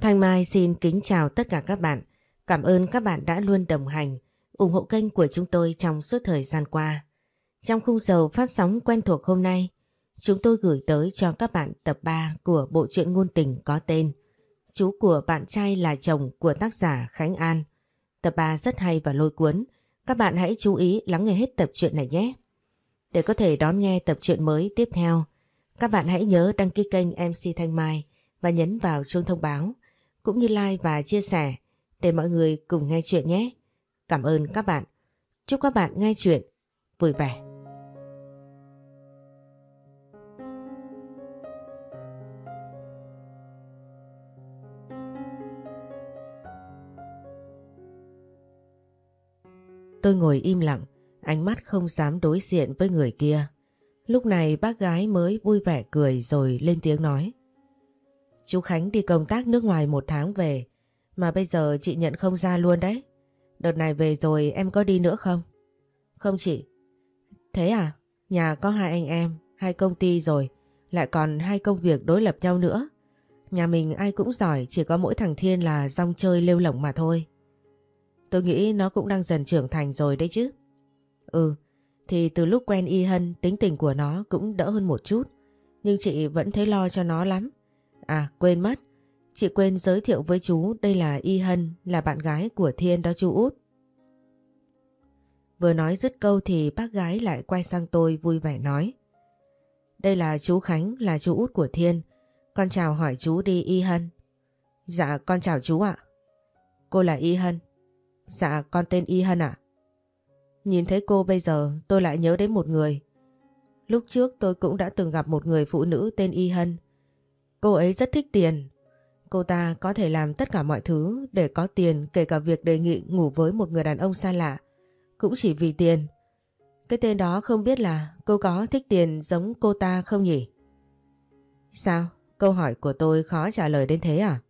Thanh Mai xin kính chào tất cả các bạn. Cảm ơn các bạn đã luôn đồng hành, ủng hộ kênh của chúng tôi trong suốt thời gian qua. Trong khung giờ phát sóng quen thuộc hôm nay, chúng tôi gửi tới cho các bạn tập 3 của bộ truyện ngôn tình có tên Chú của bạn trai là chồng của tác giả Khánh An. Tập 3 rất hay và lôi cuốn. Các bạn hãy chú ý lắng nghe hết tập truyện này nhé. Để có thể đón nghe tập truyện mới tiếp theo, các bạn hãy nhớ đăng ký kênh MC Thanh Mai và nhấn vào chuông thông báo, cũng như like và chia sẻ để mọi người cùng nghe chuyện nhé. Cảm ơn các bạn. Chúc các bạn nghe chuyện vui vẻ. Tôi ngồi im lặng, ánh mắt không dám đối diện với người kia. Lúc này bác gái mới vui vẻ cười rồi lên tiếng nói. Chú Khánh đi công tác nước ngoài một tháng về, mà bây giờ chị nhận không ra luôn đấy. Đợt này về rồi em có đi nữa không? Không chị. Thế à? Nhà có hai anh em, hai công ty rồi, lại còn hai công việc đối lập nhau nữa. Nhà mình ai cũng giỏi, chỉ có mỗi thằng Thiên là rong chơi lêu lỏng mà thôi. Tôi nghĩ nó cũng đang dần trưởng thành rồi đấy chứ. Ừ, thì từ lúc quen Y Hân tính tình của nó cũng đỡ hơn một chút. Nhưng chị vẫn thấy lo cho nó lắm. À quên mất, chị quên giới thiệu với chú đây là Y Hân là bạn gái của Thiên đó chú út. Vừa nói dứt câu thì bác gái lại quay sang tôi vui vẻ nói. Đây là chú Khánh là chú út của Thiên. Con chào hỏi chú đi Y Hân. Dạ con chào chú ạ. Cô là Y Hân. Dạ con tên Y Hân ạ. Nhìn thấy cô bây giờ tôi lại nhớ đến một người. Lúc trước tôi cũng đã từng gặp một người phụ nữ tên Y Hân. Cô ấy rất thích tiền. Cô ta có thể làm tất cả mọi thứ để có tiền, kể cả việc đề nghị ngủ với một người đàn ông xa lạ. Cũng chỉ vì tiền. Cái tên đó không biết là cô có thích tiền giống cô ta không nhỉ? Sao? Câu hỏi của tôi khó trả lời đến thế à?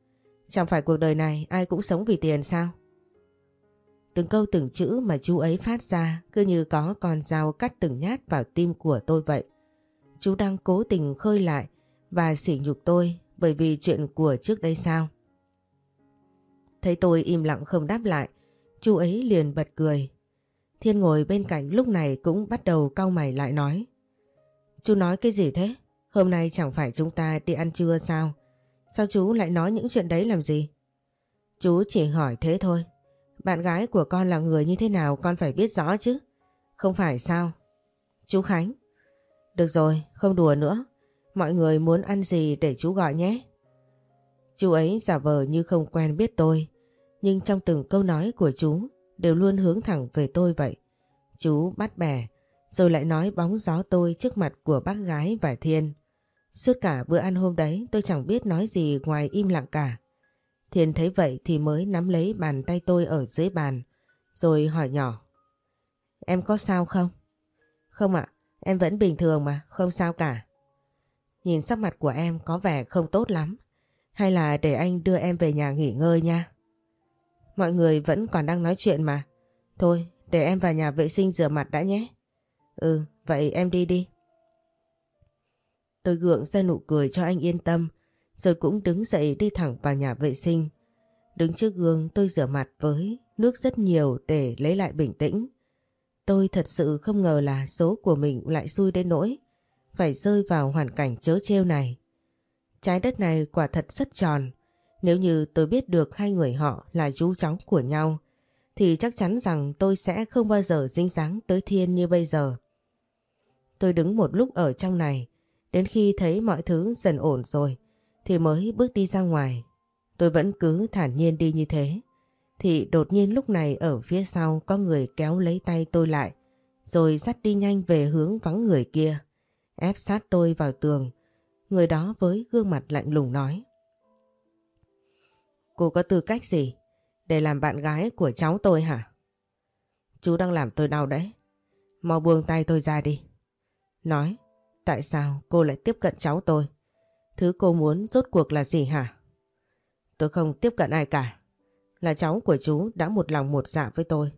Chẳng phải cuộc đời này ai cũng sống vì tiền sao? Từng câu từng chữ mà chú ấy phát ra cứ như có con dao cắt từng nhát vào tim của tôi vậy. Chú đang cố tình khơi lại và sỉ nhục tôi bởi vì chuyện của trước đây sao. Thấy tôi im lặng không đáp lại, chú ấy liền bật cười. Thiên ngồi bên cạnh lúc này cũng bắt đầu cau mày lại nói. Chú nói cái gì thế? Hôm nay chẳng phải chúng ta đi ăn trưa sao? Sao chú lại nói những chuyện đấy làm gì? Chú chỉ hỏi thế thôi. Bạn gái của con là người như thế nào con phải biết rõ chứ. Không phải sao? Chú Khánh. Được rồi, không đùa nữa. Mọi người muốn ăn gì để chú gọi nhé. Chú ấy giả vờ như không quen biết tôi. Nhưng trong từng câu nói của chú đều luôn hướng thẳng về tôi vậy. Chú bắt bẻ, rồi lại nói bóng gió tôi trước mặt của bác gái và Thiên. Suốt cả bữa ăn hôm đấy tôi chẳng biết nói gì ngoài im lặng cả. Thiên thấy vậy thì mới nắm lấy bàn tay tôi ở dưới bàn, rồi hỏi nhỏ. Em có sao không? Không ạ, em vẫn bình thường mà, không sao cả. Nhìn sắc mặt của em có vẻ không tốt lắm. Hay là để anh đưa em về nhà nghỉ ngơi nha. Mọi người vẫn còn đang nói chuyện mà. Thôi, để em vào nhà vệ sinh rửa mặt đã nhé. Ừ, vậy em đi đi. Tôi gượng ra nụ cười cho anh yên tâm rồi cũng đứng dậy đi thẳng vào nhà vệ sinh. Đứng trước gương tôi rửa mặt với nước rất nhiều để lấy lại bình tĩnh. Tôi thật sự không ngờ là số của mình lại xui đến nỗi phải rơi vào hoàn cảnh chớ trêu này. Trái đất này quả thật rất tròn. Nếu như tôi biết được hai người họ là chú cháu của nhau, thì chắc chắn rằng tôi sẽ không bao giờ dính dáng tới thiên như bây giờ. Tôi đứng một lúc ở trong này, đến khi thấy mọi thứ dần ổn rồi, thì mới bước đi ra ngoài. Tôi vẫn cứ thản nhiên đi như thế. Thì đột nhiên lúc này ở phía sau có người kéo lấy tay tôi lại, rồi dắt đi nhanh về hướng vắng người kia. Ép sát tôi vào tường. Người đó với gương mặt lạnh lùng nói. Cô có tư cách gì để làm bạn gái của cháu tôi hả? Chú đang làm tôi đau đấy. Mau buông tay tôi ra đi. Nói, tại sao cô lại tiếp cận cháu tôi? Thứ cô muốn rốt cuộc là gì hả? Tôi không tiếp cận ai cả. Là cháu của chú đã một lòng một dạ với tôi.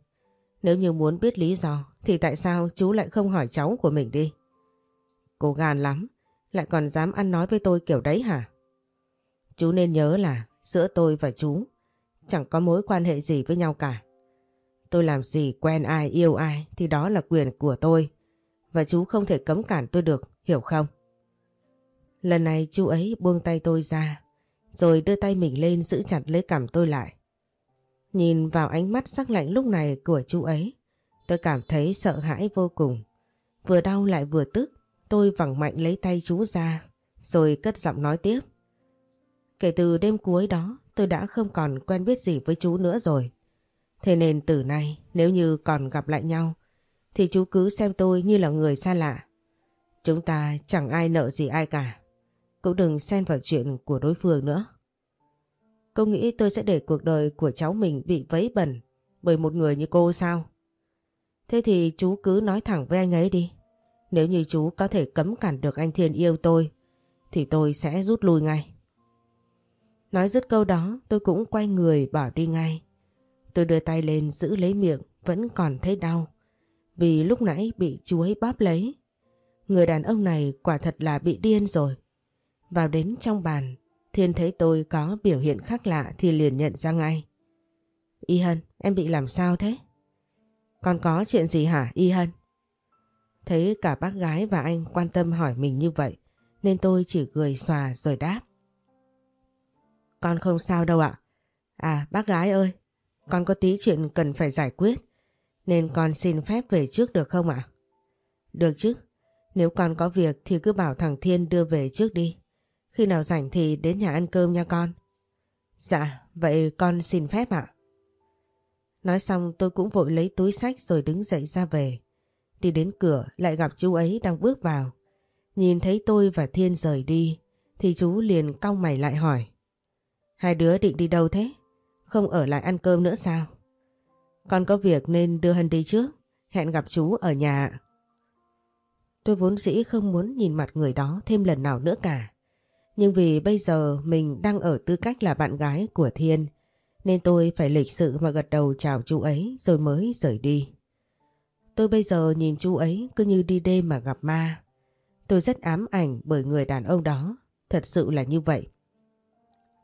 Nếu như muốn biết lý do thì tại sao chú lại không hỏi cháu của mình đi? Cô gan lắm, lại còn dám ăn nói với tôi kiểu đấy hả? Chú nên nhớ là Giữa tôi và chú chẳng có mối quan hệ gì với nhau cả. Tôi làm gì quen ai yêu ai thì đó là quyền của tôi. Và chú không thể cấm cản tôi được, hiểu không? Lần này chú ấy buông tay tôi ra, rồi đưa tay mình lên giữ chặt lấy cằm tôi lại. Nhìn vào ánh mắt sắc lạnh lúc này của chú ấy, tôi cảm thấy sợ hãi vô cùng. Vừa đau lại vừa tức, tôi vẳng mạnh lấy tay chú ra, rồi cất giọng nói tiếp. Kể từ đêm cuối đó, tôi đã không còn quen biết gì với chú nữa rồi. Thế nên từ nay, nếu như còn gặp lại nhau, thì chú cứ xem tôi như là người xa lạ. Chúng ta chẳng ai nợ gì ai cả. Cũng đừng xen vào chuyện của đối phương nữa. Cô nghĩ tôi sẽ để cuộc đời của cháu mình bị vấy bẩn bởi một người như cô sao? Thế thì chú cứ nói thẳng với anh ấy đi. Nếu như chú có thể cấm cản được anh Thiên yêu tôi, thì tôi sẽ rút lui ngay. Nói dứt câu đó tôi cũng quay người bỏ đi ngay. Tôi đưa tay lên giữ lấy miệng vẫn còn thấy đau. Vì lúc nãy bị chú ấy bóp lấy. Người đàn ông này quả thật là bị điên rồi. Vào đến trong bàn, Thiên thấy tôi có biểu hiện khác lạ thì liền nhận ra ngay. Y Hân, em bị làm sao thế? Còn có chuyện gì hả Y Hân? Thấy cả bác gái và anh quan tâm hỏi mình như vậy nên tôi chỉ cười xòa rồi đáp. Con không sao đâu ạ. À bác gái ơi, con có tí chuyện cần phải giải quyết nên con xin phép về trước được không ạ? Được chứ, nếu con có việc thì cứ bảo thằng Thiên đưa về trước đi. Khi nào rảnh thì đến nhà ăn cơm nha con. Dạ, vậy con xin phép ạ. Nói xong tôi cũng vội lấy túi sách rồi đứng dậy ra về. Đi đến cửa, lại gặp chú ấy đang bước vào. Nhìn thấy tôi và Thiên rời đi, thì chú liền cong mày lại hỏi. Hai đứa định đi đâu thế? Không ở lại ăn cơm nữa sao? Con có việc nên đưa Hân đi trước. Hẹn gặp chú ở nhà. Tôi vốn dĩ không muốn nhìn mặt người đó thêm lần nào nữa cả. Nhưng vì bây giờ mình đang ở tư cách là bạn gái của Thiên, nên tôi phải lịch sự mà gật đầu chào chú ấy rồi mới rời đi. Tôi bây giờ nhìn chú ấy cứ như đi đêm mà gặp ma. Tôi rất ám ảnh bởi người đàn ông đó. Thật sự là như vậy.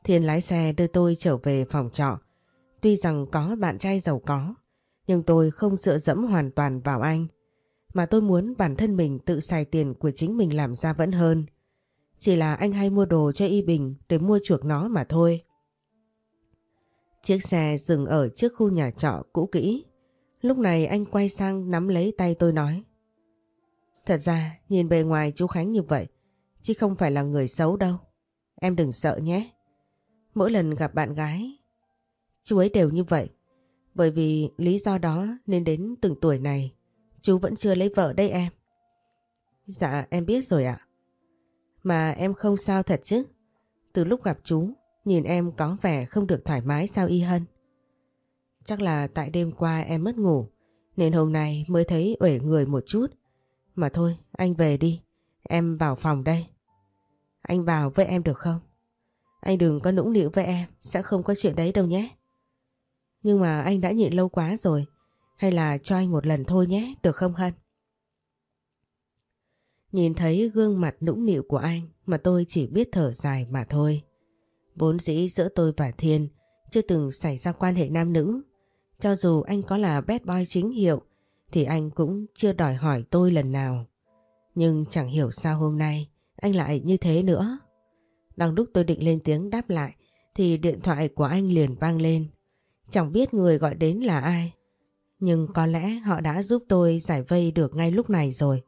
Thiên lái xe đưa tôi trở về phòng trọ. Tuy rằng có bạn trai giàu có, nhưng tôi không dựa dẫm hoàn toàn vào anh. Mà tôi muốn bản thân mình tự xài tiền của chính mình làm ra vẫn hơn. Chỉ là anh hay mua đồ cho Y Bình để mua chuộc nó mà thôi. Chiếc xe dừng ở trước khu nhà trọ cũ kỹ. Lúc này anh quay sang nắm lấy tay tôi nói. Thật ra nhìn bề ngoài chú Khánh như vậy, chứ không phải là người xấu đâu. Em đừng sợ nhé. Mỗi lần gặp bạn gái, chú ấy đều như vậy. Bởi vì lý do đó nên đến từng tuổi này, chú vẫn chưa lấy vợ đây em. Dạ em biết rồi ạ. Mà em không sao thật chứ. Từ lúc gặp chú, nhìn em có vẻ không được thoải mái sao Y Hân. Chắc là tại đêm qua em mất ngủ, nên hôm nay mới thấy uể người một chút. Mà thôi, anh về đi, em vào phòng đây. Anh vào với em được không? Anh đừng có nũng nịu với em, sẽ không có chuyện đấy đâu nhé. Nhưng mà anh đã nhịn lâu quá rồi, hay là cho anh một lần thôi nhé, được không Hân? Nhìn thấy gương mặt nũng nịu của anh mà tôi chỉ biết thở dài mà thôi. Vốn dĩ giữa tôi và Thiên chưa từng xảy ra quan hệ nam nữ. Cho dù anh có là bad boy chính hiệu, thì anh cũng chưa đòi hỏi tôi lần nào. Nhưng chẳng hiểu sao hôm nay anh lại như thế nữa. Đang lúc tôi định lên tiếng đáp lại, thì điện thoại của anh liền vang lên. Chẳng biết người gọi đến là ai. Nhưng có lẽ họ đã giúp tôi giải vây được ngay lúc này rồi.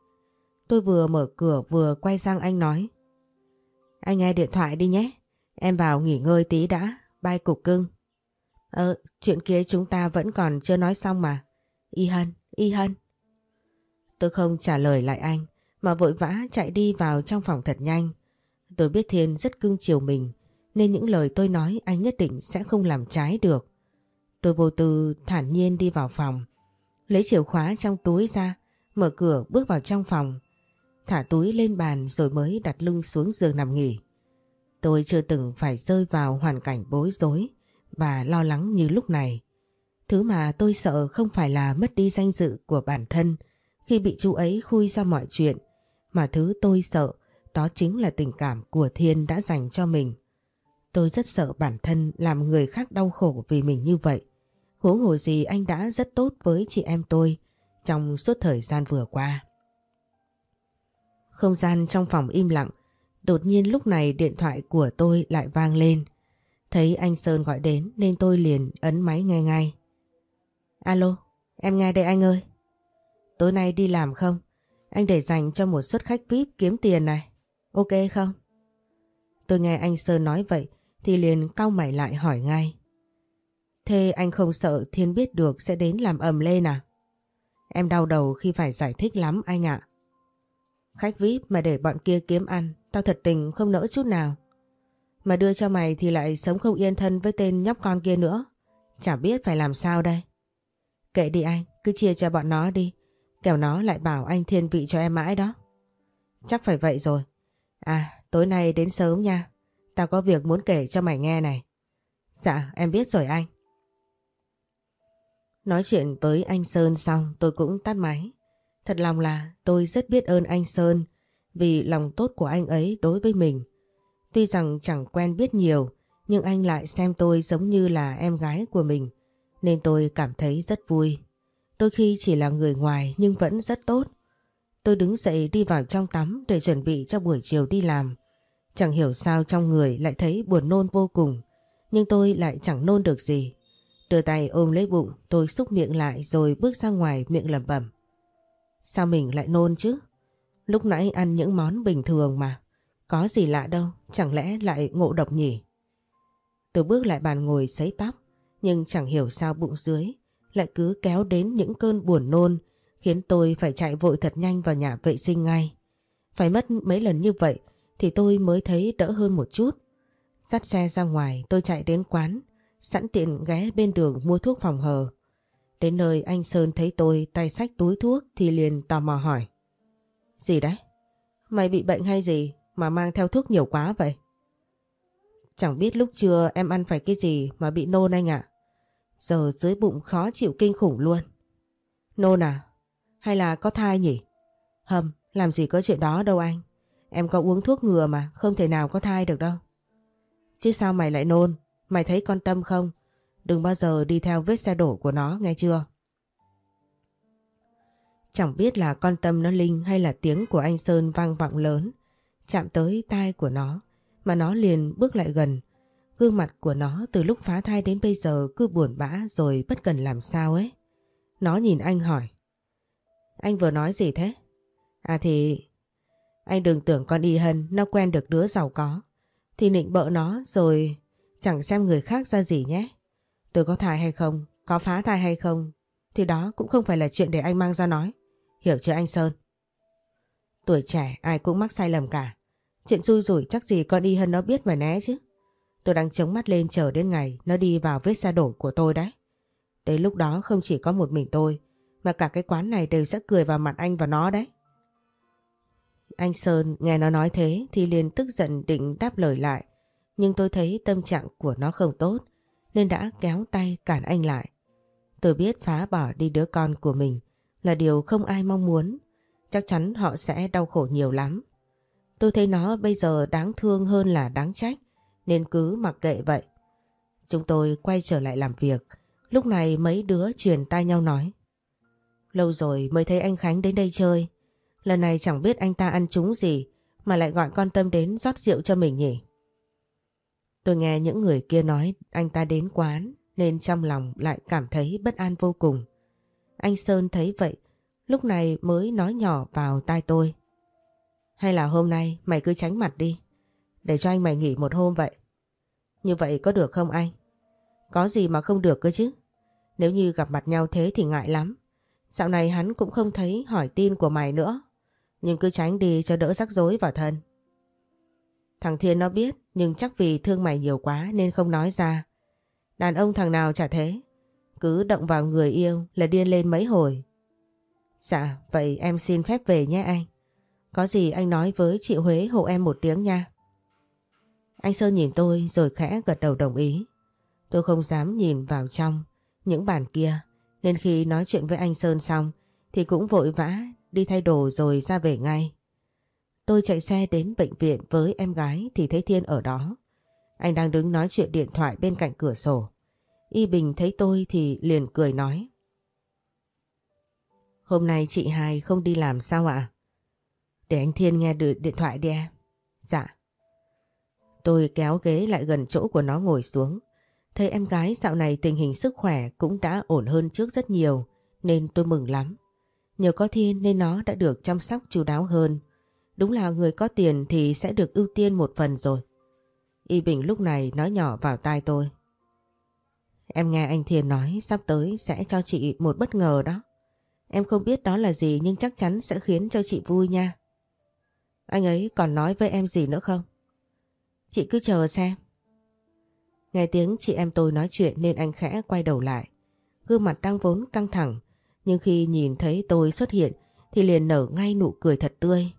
Tôi vừa mở cửa vừa quay sang anh nói. Anh nghe điện thoại đi nhé. Em vào nghỉ ngơi tí đã. Bye cục cưng. Ờ, chuyện kia chúng ta vẫn còn chưa nói xong mà. Y Hân, Y Hân. Tôi không trả lời lại anh mà vội vã chạy đi vào trong phòng thật nhanh. Tôi biết Thiên rất cưng chiều mình nên những lời tôi nói anh nhất định sẽ không làm trái được. Tôi vô tư thản nhiên đi vào phòng, lấy chìa khóa trong túi ra, mở cửa bước vào trong phòng thả túi lên bàn rồi mới đặt lưng xuống giường nằm nghỉ. Tôi chưa từng phải rơi vào hoàn cảnh bối rối và lo lắng như lúc này. Thứ mà tôi sợ không phải là mất đi danh dự của bản thân khi bị chú ấy khui ra mọi chuyện, mà thứ tôi sợ đó chính là tình cảm của Thiên đã dành cho mình. Tôi rất sợ bản thân làm người khác đau khổ vì mình như vậy. Huống hồ gì anh đã rất tốt với chị em tôi trong suốt thời gian vừa qua. Không gian trong phòng im lặng, đột nhiên lúc này điện thoại của tôi lại vang lên. Thấy anh Sơn gọi đến nên tôi liền ấn máy nghe ngay. Alo, em nghe đây anh ơi. Tối nay đi làm không? Anh để dành cho một suất khách VIP kiếm tiền này. Ok không? Tôi nghe anh Sơn nói vậy thì liền cau mày lại hỏi ngay. Thế anh không sợ Thiên biết được sẽ đến làm ầm lên à? Em đau đầu khi phải giải thích lắm anh ạ. Khách VIP mà để bọn kia kiếm ăn, tao thật tình không nỡ chút nào. Mà đưa cho mày thì lại sống không yên thân với tên nhóc con kia nữa. Chả biết phải làm sao đây. Kệ đi anh, cứ chia cho bọn nó đi. Kẻo nó lại bảo anh thiên vị cho em mãi đó. Chắc phải vậy rồi. À, tối nay đến sớm nha. Tao có việc muốn kể cho mày nghe này. Dạ, em biết rồi anh. Nói chuyện với anh Sơn xong tôi cũng tắt máy. Thật lòng là tôi rất biết ơn anh Sơn vì lòng tốt của anh ấy đối với mình. Tuy rằng chẳng quen biết nhiều, nhưng anh lại xem tôi giống như là em gái của mình, nên tôi cảm thấy rất vui. Đôi khi chỉ là người ngoài nhưng vẫn rất tốt. Tôi đứng dậy đi vào trong tắm để chuẩn bị cho buổi chiều đi làm. Chẳng hiểu sao trong người lại thấy buồn nôn vô cùng, nhưng tôi lại chẳng nôn được gì. Đưa tay ôm lấy bụng, tôi xúc miệng lại rồi bước ra ngoài miệng lẩm bẩm. Sao mình lại nôn chứ? Lúc nãy ăn những món bình thường mà. Có gì lạ đâu, chẳng lẽ lại ngộ độc nhỉ? Tôi bước lại bàn ngồi sấy tóc, nhưng chẳng hiểu sao bụng dưới lại cứ kéo đến những cơn buồn nôn khiến tôi phải chạy vội thật nhanh vào nhà vệ sinh ngay. Phải mất mấy lần như vậy thì tôi mới thấy đỡ hơn một chút. Dắt xe ra ngoài tôi chạy đến quán, sẵn tiện ghé bên đường mua thuốc phòng hờ. Đến nơi anh Sơn thấy tôi tay sách túi thuốc thì liền tò mò hỏi. Gì đấy? Mày bị bệnh hay gì mà mang theo thuốc nhiều quá vậy? Chẳng biết lúc trưa em ăn phải cái gì mà bị nôn anh ạ. Giờ dưới bụng khó chịu kinh khủng luôn. Nôn à? Hay là có thai nhỉ? Hầm, làm gì có chuyện đó đâu anh. Em có uống thuốc ngừa mà, không thể nào có thai được đâu. Chứ sao mày lại nôn? Mày thấy con Tâm không? Đừng bao giờ đi theo vết xe đổ của nó, nghe chưa? Chẳng biết là con Tâm nó linh hay là tiếng của anh Sơn vang vọng lớn, chạm tới tai của nó, mà nó liền bước lại gần. Gương mặt của nó từ lúc phá thai đến bây giờ cứ buồn bã rồi bất cần làm sao ấy. Nó nhìn anh hỏi. Anh vừa nói gì thế? À thì... Anh đừng tưởng con Y Hân nó quen được đứa giàu có. Thì nịnh bợ nó rồi chẳng xem người khác ra gì nhé. Tôi có thai hay không, có phá thai hay không, thì đó cũng không phải là chuyện để anh mang ra nói. Hiểu chưa anh Sơn? Tuổi trẻ ai cũng mắc sai lầm cả. Chuyện xui rủi chắc gì con Y Hân nó biết mà né chứ. Tôi đang chống mắt lên chờ đến ngày nó đi vào vết xe đổ của tôi đấy. Đến lúc đó không chỉ có một mình tôi, mà cả cái quán này đều sẽ cười vào mặt anh và nó đấy. Anh Sơn nghe nó nói thế thì liền tức giận định đáp lời lại. Nhưng tôi thấy tâm trạng của nó không tốt nên đã kéo tay cản anh lại. Tôi biết phá bỏ đi đứa con của mình là điều không ai mong muốn. Chắc chắn họ sẽ đau khổ nhiều lắm. Tôi thấy nó bây giờ đáng thương hơn là đáng trách nên cứ mặc kệ vậy. Chúng tôi quay trở lại làm việc. Lúc này mấy đứa truyền tai nhau nói. Lâu rồi mới thấy anh Khánh đến đây chơi. Lần này chẳng biết anh ta ăn trúng gì mà lại gọi con Tâm đến rót rượu cho mình nhỉ. Tôi nghe những người kia nói anh ta đến quán nên trong lòng lại cảm thấy bất an vô cùng. Anh Sơn thấy vậy, lúc này mới nói nhỏ vào tai tôi. Hay là hôm nay mày cứ tránh mặt đi, để cho anh mày nghỉ một hôm vậy. Như vậy có được không anh? Có gì mà không được cơ chứ? Nếu như gặp mặt nhau thế thì ngại lắm. Dạo này hắn cũng không thấy hỏi tin của mày nữa. Nhưng cứ tránh đi cho đỡ rắc rối vào thân. Thằng Thiên nó biết nhưng chắc vì thương mày nhiều quá nên không nói ra. Đàn ông thằng nào chả thế. Cứ động vào người yêu là điên lên mấy hồi. Dạ, vậy em xin phép về nhé anh. Có gì anh nói với chị Huế hộ em một tiếng nha. Anh Sơn nhìn tôi rồi khẽ gật đầu đồng ý. Tôi không dám nhìn vào trong những bàn kia, nên khi nói chuyện với anh Sơn xong thì cũng vội vã đi thay đồ rồi ra về ngay. Tôi chạy xe đến bệnh viện với em gái thì thấy Thiên ở đó. Anh đang đứng nói chuyện điện thoại bên cạnh cửa sổ. Y Bình thấy tôi thì liền cười nói. Hôm nay chị hai không đi làm sao ạ? Để anh Thiên nghe được điện thoại đi em. Dạ. Tôi kéo ghế lại gần chỗ của nó ngồi xuống. Thấy em gái dạo này tình hình sức khỏe cũng đã ổn hơn trước rất nhiều, nên tôi mừng lắm. Nhờ có Thiên nên nó đã được chăm sóc chú đáo hơn. Đúng là người có tiền thì sẽ được ưu tiên một phần rồi. Y Bình lúc này nói nhỏ vào tai tôi. Em nghe anh Thiên nói sắp tới sẽ cho chị một bất ngờ đó. Em không biết đó là gì nhưng chắc chắn sẽ khiến cho chị vui nha. Anh ấy còn nói với em gì nữa không? Chị cứ chờ xem. Nghe tiếng chị em tôi nói chuyện nên anh khẽ quay đầu lại. Gương mặt đang vốn căng thẳng, nhưng khi nhìn thấy tôi xuất hiện thì liền nở ngay nụ cười thật tươi.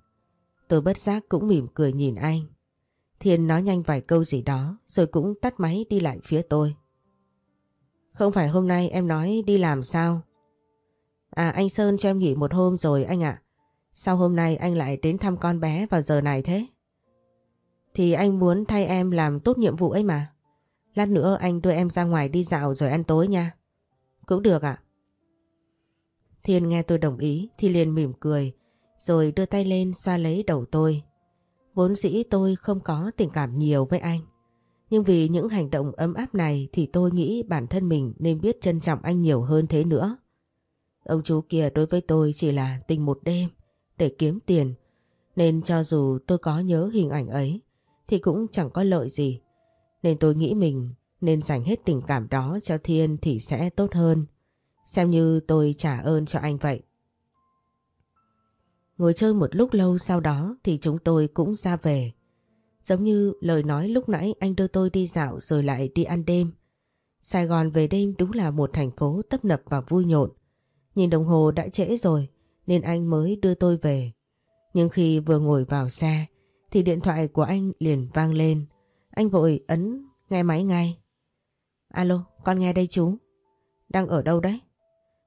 Tôi bất giác cũng mỉm cười nhìn anh. Thiên nói nhanh vài câu gì đó rồi cũng tắt máy đi lại phía tôi. Không phải hôm nay em nói đi làm sao? À anh Sơn cho em nghỉ một hôm rồi anh ạ. Sao hôm nay anh lại đến thăm con bé vào giờ này thế? Thì anh muốn thay em làm tốt nhiệm vụ ấy mà. Lát nữa anh đưa em ra ngoài đi dạo rồi ăn tối nha. Cũng được ạ. Thiên nghe tôi đồng ý thì liền mỉm cười, rồi đưa tay lên xoa lấy đầu tôi. Vốn dĩ tôi không có tình cảm nhiều với anh. Nhưng vì những hành động ấm áp này thì tôi nghĩ bản thân mình nên biết trân trọng anh nhiều hơn thế nữa. Ông chú kia đối với tôi chỉ là tình một đêm để kiếm tiền. Nên cho dù tôi có nhớ hình ảnh ấy, thì cũng chẳng có lợi gì. Nên tôi nghĩ mình nên dành hết tình cảm đó cho Thiên thì sẽ tốt hơn. Xem như tôi trả ơn cho anh vậy. Ngồi chơi một lúc lâu sau đó thì chúng tôi cũng ra về. Giống như lời nói lúc nãy anh đưa tôi đi dạo rồi lại đi ăn đêm. Sài Gòn về đêm đúng là một thành phố tấp nập và vui nhộn. Nhìn đồng hồ đã trễ rồi nên anh mới đưa tôi về. Nhưng khi vừa ngồi vào xe thì điện thoại của anh liền vang lên. Anh vội ấn nghe máy ngay. Alo, con nghe đây chú. Đang ở đâu đấy?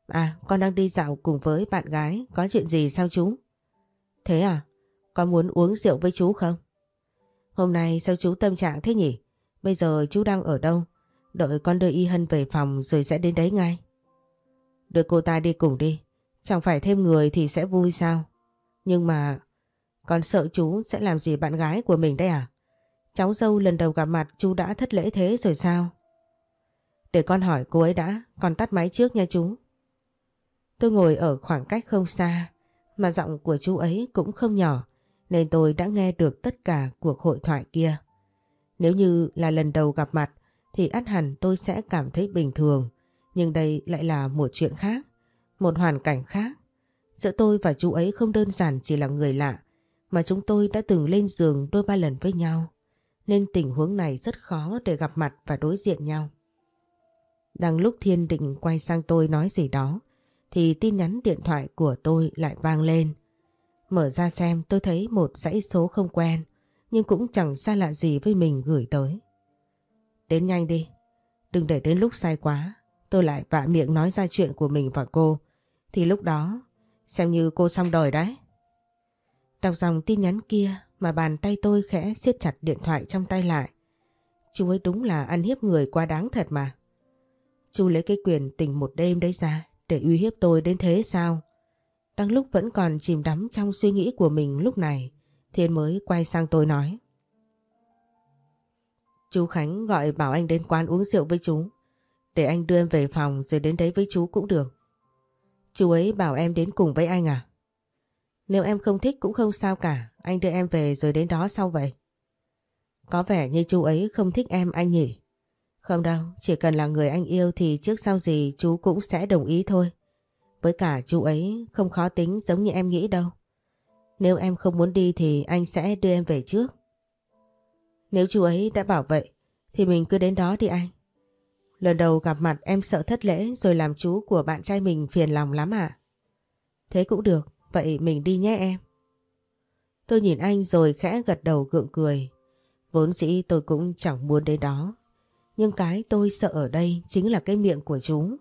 À, con đang đi dạo cùng với bạn gái. Có chuyện gì sao chú? Thế à? Con muốn uống rượu với chú không? Hôm nay sao chú tâm trạng thế nhỉ? Bây giờ chú đang ở đâu? Đợi con đưa Y Hân về phòng rồi sẽ đến đấy ngay. Đưa cô ta đi cùng đi. Chẳng phải thêm người thì sẽ vui sao? Nhưng mà con sợ chú sẽ làm gì bạn gái của mình đây à? Cháu dâu lần đầu gặp mặt chú đã thất lễ thế rồi sao? Để con hỏi cô ấy đã, con tắt máy trước nha chú. Tôi ngồi ở khoảng cách không xa, mà giọng của chú ấy cũng không nhỏ, nên tôi đã nghe được tất cả cuộc hội thoại kia. Nếu như là lần đầu gặp mặt, thì át hẳn tôi sẽ cảm thấy bình thường, nhưng đây lại là một chuyện khác, một hoàn cảnh khác. Giữa tôi và chú ấy không đơn giản chỉ là người lạ, mà chúng tôi đã từng lên giường đôi ba lần với nhau, nên tình huống này rất khó để gặp mặt và đối diện nhau. Đang lúc Thiên định quay sang tôi nói gì đó, thì tin nhắn điện thoại của tôi lại vang lên. Mở ra xem tôi thấy một dãy số không quen, nhưng cũng chẳng xa lạ gì với mình gửi tới. Đến nhanh đi, đừng để đến lúc sai quá, tôi lại vạ miệng nói ra chuyện của mình và cô, thì lúc đó xem như cô xong đời đấy. Đọc dòng tin nhắn kia mà bàn tay tôi khẽ siết chặt điện thoại trong tay lại. Chú ấy đúng là ăn hiếp người quá đáng thật mà. Chú lấy cái quyền tình một đêm đấy ra để uy hiếp tôi đến thế sao? Đang lúc vẫn còn chìm đắm trong suy nghĩ của mình lúc này, Thiên mới quay sang tôi nói. Chú Khánh gọi bảo anh đến quán uống rượu với chú. Để anh đưa em về phòng rồi đến đấy với chú cũng được. Chú ấy bảo em đến cùng với anh à? Nếu em không thích cũng không sao cả, anh đưa em về rồi đến đó sau vậy. Có vẻ như chú ấy không thích em anh nhỉ? Không đâu, chỉ cần là người anh yêu thì trước sau gì chú cũng sẽ đồng ý thôi. Với cả chú ấy không khó tính giống như em nghĩ đâu. Nếu em không muốn đi thì anh sẽ đưa em về trước. Nếu chú ấy đã bảo vậy thì mình cứ đến đó đi anh. Lần đầu gặp mặt em sợ thất lễ rồi làm chú của bạn trai mình phiền lòng lắm à? Thế cũng được, vậy mình đi nhé em. Tôi nhìn anh rồi khẽ gật đầu gượng cười. Vốn dĩ tôi cũng chẳng muốn đến đó. Nhưng cái tôi sợ ở đây chính là cái miệng của chú.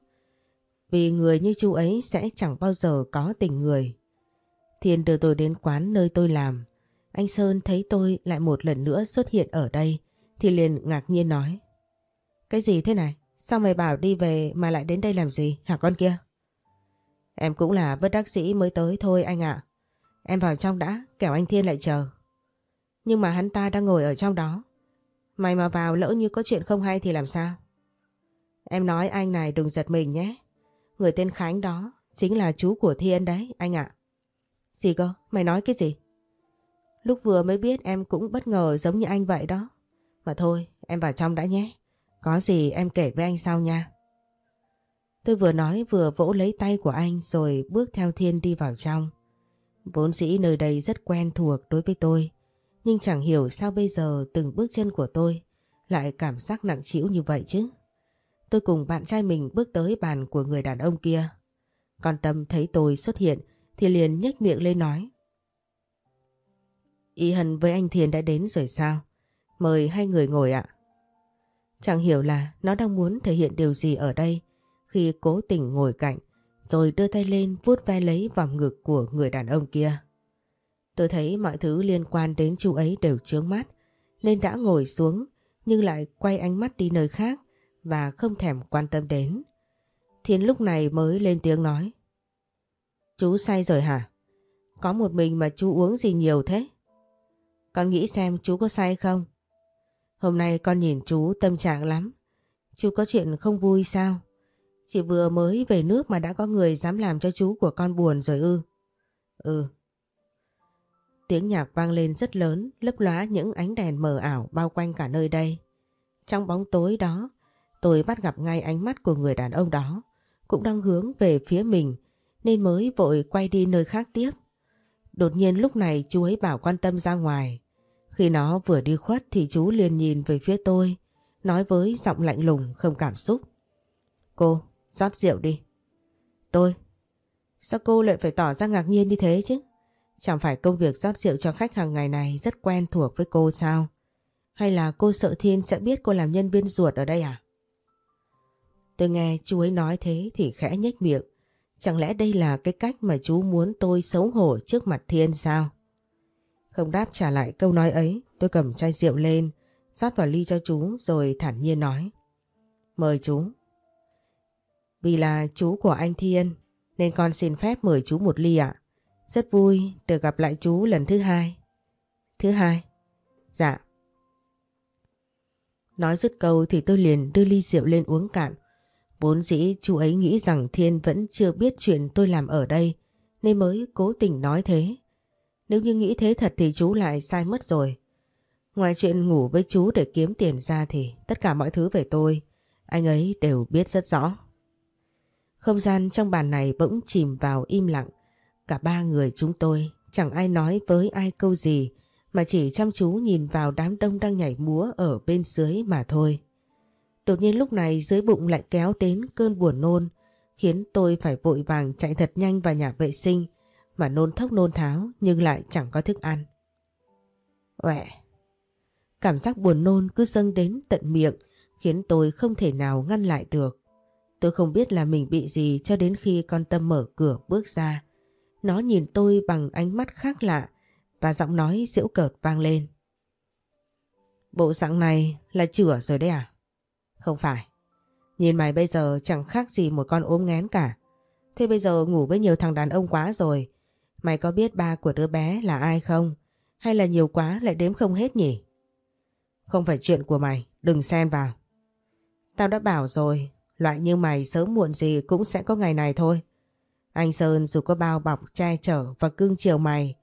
Vì người như chú ấy sẽ chẳng bao giờ có tình người. Thiên đưa tôi đến quán nơi tôi làm. Anh Sơn thấy tôi lại một lần nữa xuất hiện ở đây thì liền ngạc nhiên nói. Cái gì thế này? Sao mày bảo đi về mà lại đến đây làm gì hả con kia? Em cũng là bất đắc sĩ mới tới thôi anh ạ. Em vào trong đã, kẻo anh Thiên lại chờ. Nhưng mà hắn ta đang ngồi ở trong đó. Mày mà vào lỡ như có chuyện không hay thì làm sao? Em nói anh này đừng giật mình nhé. Người tên Khánh đó chính là chú của Thiên đấy anh ạ. Gì cơ? Mày nói cái gì? Lúc vừa mới biết em cũng bất ngờ giống như anh vậy đó. Mà thôi, em vào trong đã nhé. Có gì em kể với anh sau nha. Tôi vừa nói vừa vỗ lấy tay của anh rồi bước theo Thiên đi vào trong. Vốn dĩ nơi đây rất quen thuộc đối với tôi. Nhưng chẳng hiểu sao bây giờ từng bước chân của tôi lại cảm giác nặng trĩu như vậy chứ. Tôi cùng bạn trai mình bước tới bàn của người đàn ông kia. Còn Tâm thấy tôi xuất hiện thì liền nhếch miệng lên nói. Y Hân với anh Thiền đã đến rồi sao? Mời hai người ngồi ạ. Chẳng hiểu là nó đang muốn thể hiện điều gì ở đây khi cố tình ngồi cạnh, rồi đưa tay lên vuốt ve lấy vòng ngực của người đàn ông kia. Tôi thấy mọi thứ liên quan đến chú ấy đều trướng mắt, nên đã ngồi xuống, nhưng lại quay ánh mắt đi nơi khác và không thèm quan tâm đến. Thiên lúc này mới lên tiếng nói. Chú say rồi hả? Có một mình mà chú uống gì nhiều thế? Con nghĩ xem chú có say không? Hôm nay con nhìn chú tâm trạng lắm. Chú có chuyện không vui sao? Chị vừa mới về nước mà đã có người dám làm cho chú của con buồn rồi ư? Ừ. Tiếng nhạc vang lên rất lớn, lấp lóa những ánh đèn mờ ảo bao quanh cả nơi đây. Trong bóng tối đó, tôi bắt gặp ngay ánh mắt của người đàn ông đó, cũng đang hướng về phía mình, nên mới vội quay đi nơi khác tiếp. Đột nhiên lúc này chú ấy bảo quan tâm ra ngoài. Khi nó vừa đi khuất thì chú liền nhìn về phía tôi, nói với giọng lạnh lùng không cảm xúc. Cô, rót rượu đi. Tôi? Sao cô lại phải tỏ ra ngạc nhiên như thế chứ? Chẳng phải công việc rót rượu cho khách hàng ngày này rất quen thuộc với cô sao? Hay là cô sợ Thiên sẽ biết cô làm nhân viên ruột ở đây à? Tôi nghe chú ấy nói thế thì khẽ nhếch miệng. Chẳng lẽ đây là cái cách mà chú muốn tôi xấu hổ trước mặt Thiên sao? Không đáp trả lại câu nói ấy, tôi cầm chai rượu lên, rót vào ly cho chú rồi thản nhiên nói. Mời chú. Vì là chú của anh Thiên nên con xin phép mời chú một ly ạ. Rất vui được gặp lại chú lần thứ hai. Thứ hai? Dạ. Nói dứt câu thì tôi liền đưa ly rượu lên uống cạn. Vốn dĩ chú ấy nghĩ rằng Thiên vẫn chưa biết chuyện tôi làm ở đây nên mới cố tình nói thế. Nếu như nghĩ thế thật thì chú lại sai mất rồi. Ngoài chuyện ngủ với chú để kiếm tiền ra thì tất cả mọi thứ về tôi, anh ấy đều biết rất rõ. Không gian trong bàn này bỗng chìm vào im lặng. Cả ba người chúng tôi chẳng ai nói với ai câu gì mà chỉ chăm chú nhìn vào đám đông đang nhảy múa ở bên dưới mà thôi. Đột nhiên lúc này dưới bụng lại kéo đến cơn buồn nôn khiến tôi phải vội vàng chạy thật nhanh vào nhà vệ sinh mà nôn thốc nôn tháo nhưng lại chẳng có thức ăn. Uẹ! Cảm giác buồn nôn cứ dâng đến tận miệng, khiến tôi không thể nào ngăn lại được. Tôi không biết là mình bị gì cho đến khi con Tâm mở cửa bước ra. Nó nhìn tôi bằng ánh mắt khác lạ và giọng nói giễu cợt vang lên. Bộ dạng này là chửa rồi đấy à? Không phải. Nhìn mày bây giờ chẳng khác gì một con ốm ngén cả. Thế bây giờ ngủ với nhiều thằng đàn ông quá rồi. Mày có biết ba của đứa bé là ai không? Hay là nhiều quá lại đếm không hết nhỉ? Không phải chuyện của mày, đừng xen vào. Tao đã bảo rồi, loại như mày sớm muộn gì cũng sẽ có ngày này thôi. Anh Sơn dù có bao bọc, che chở và cưng chiều mày,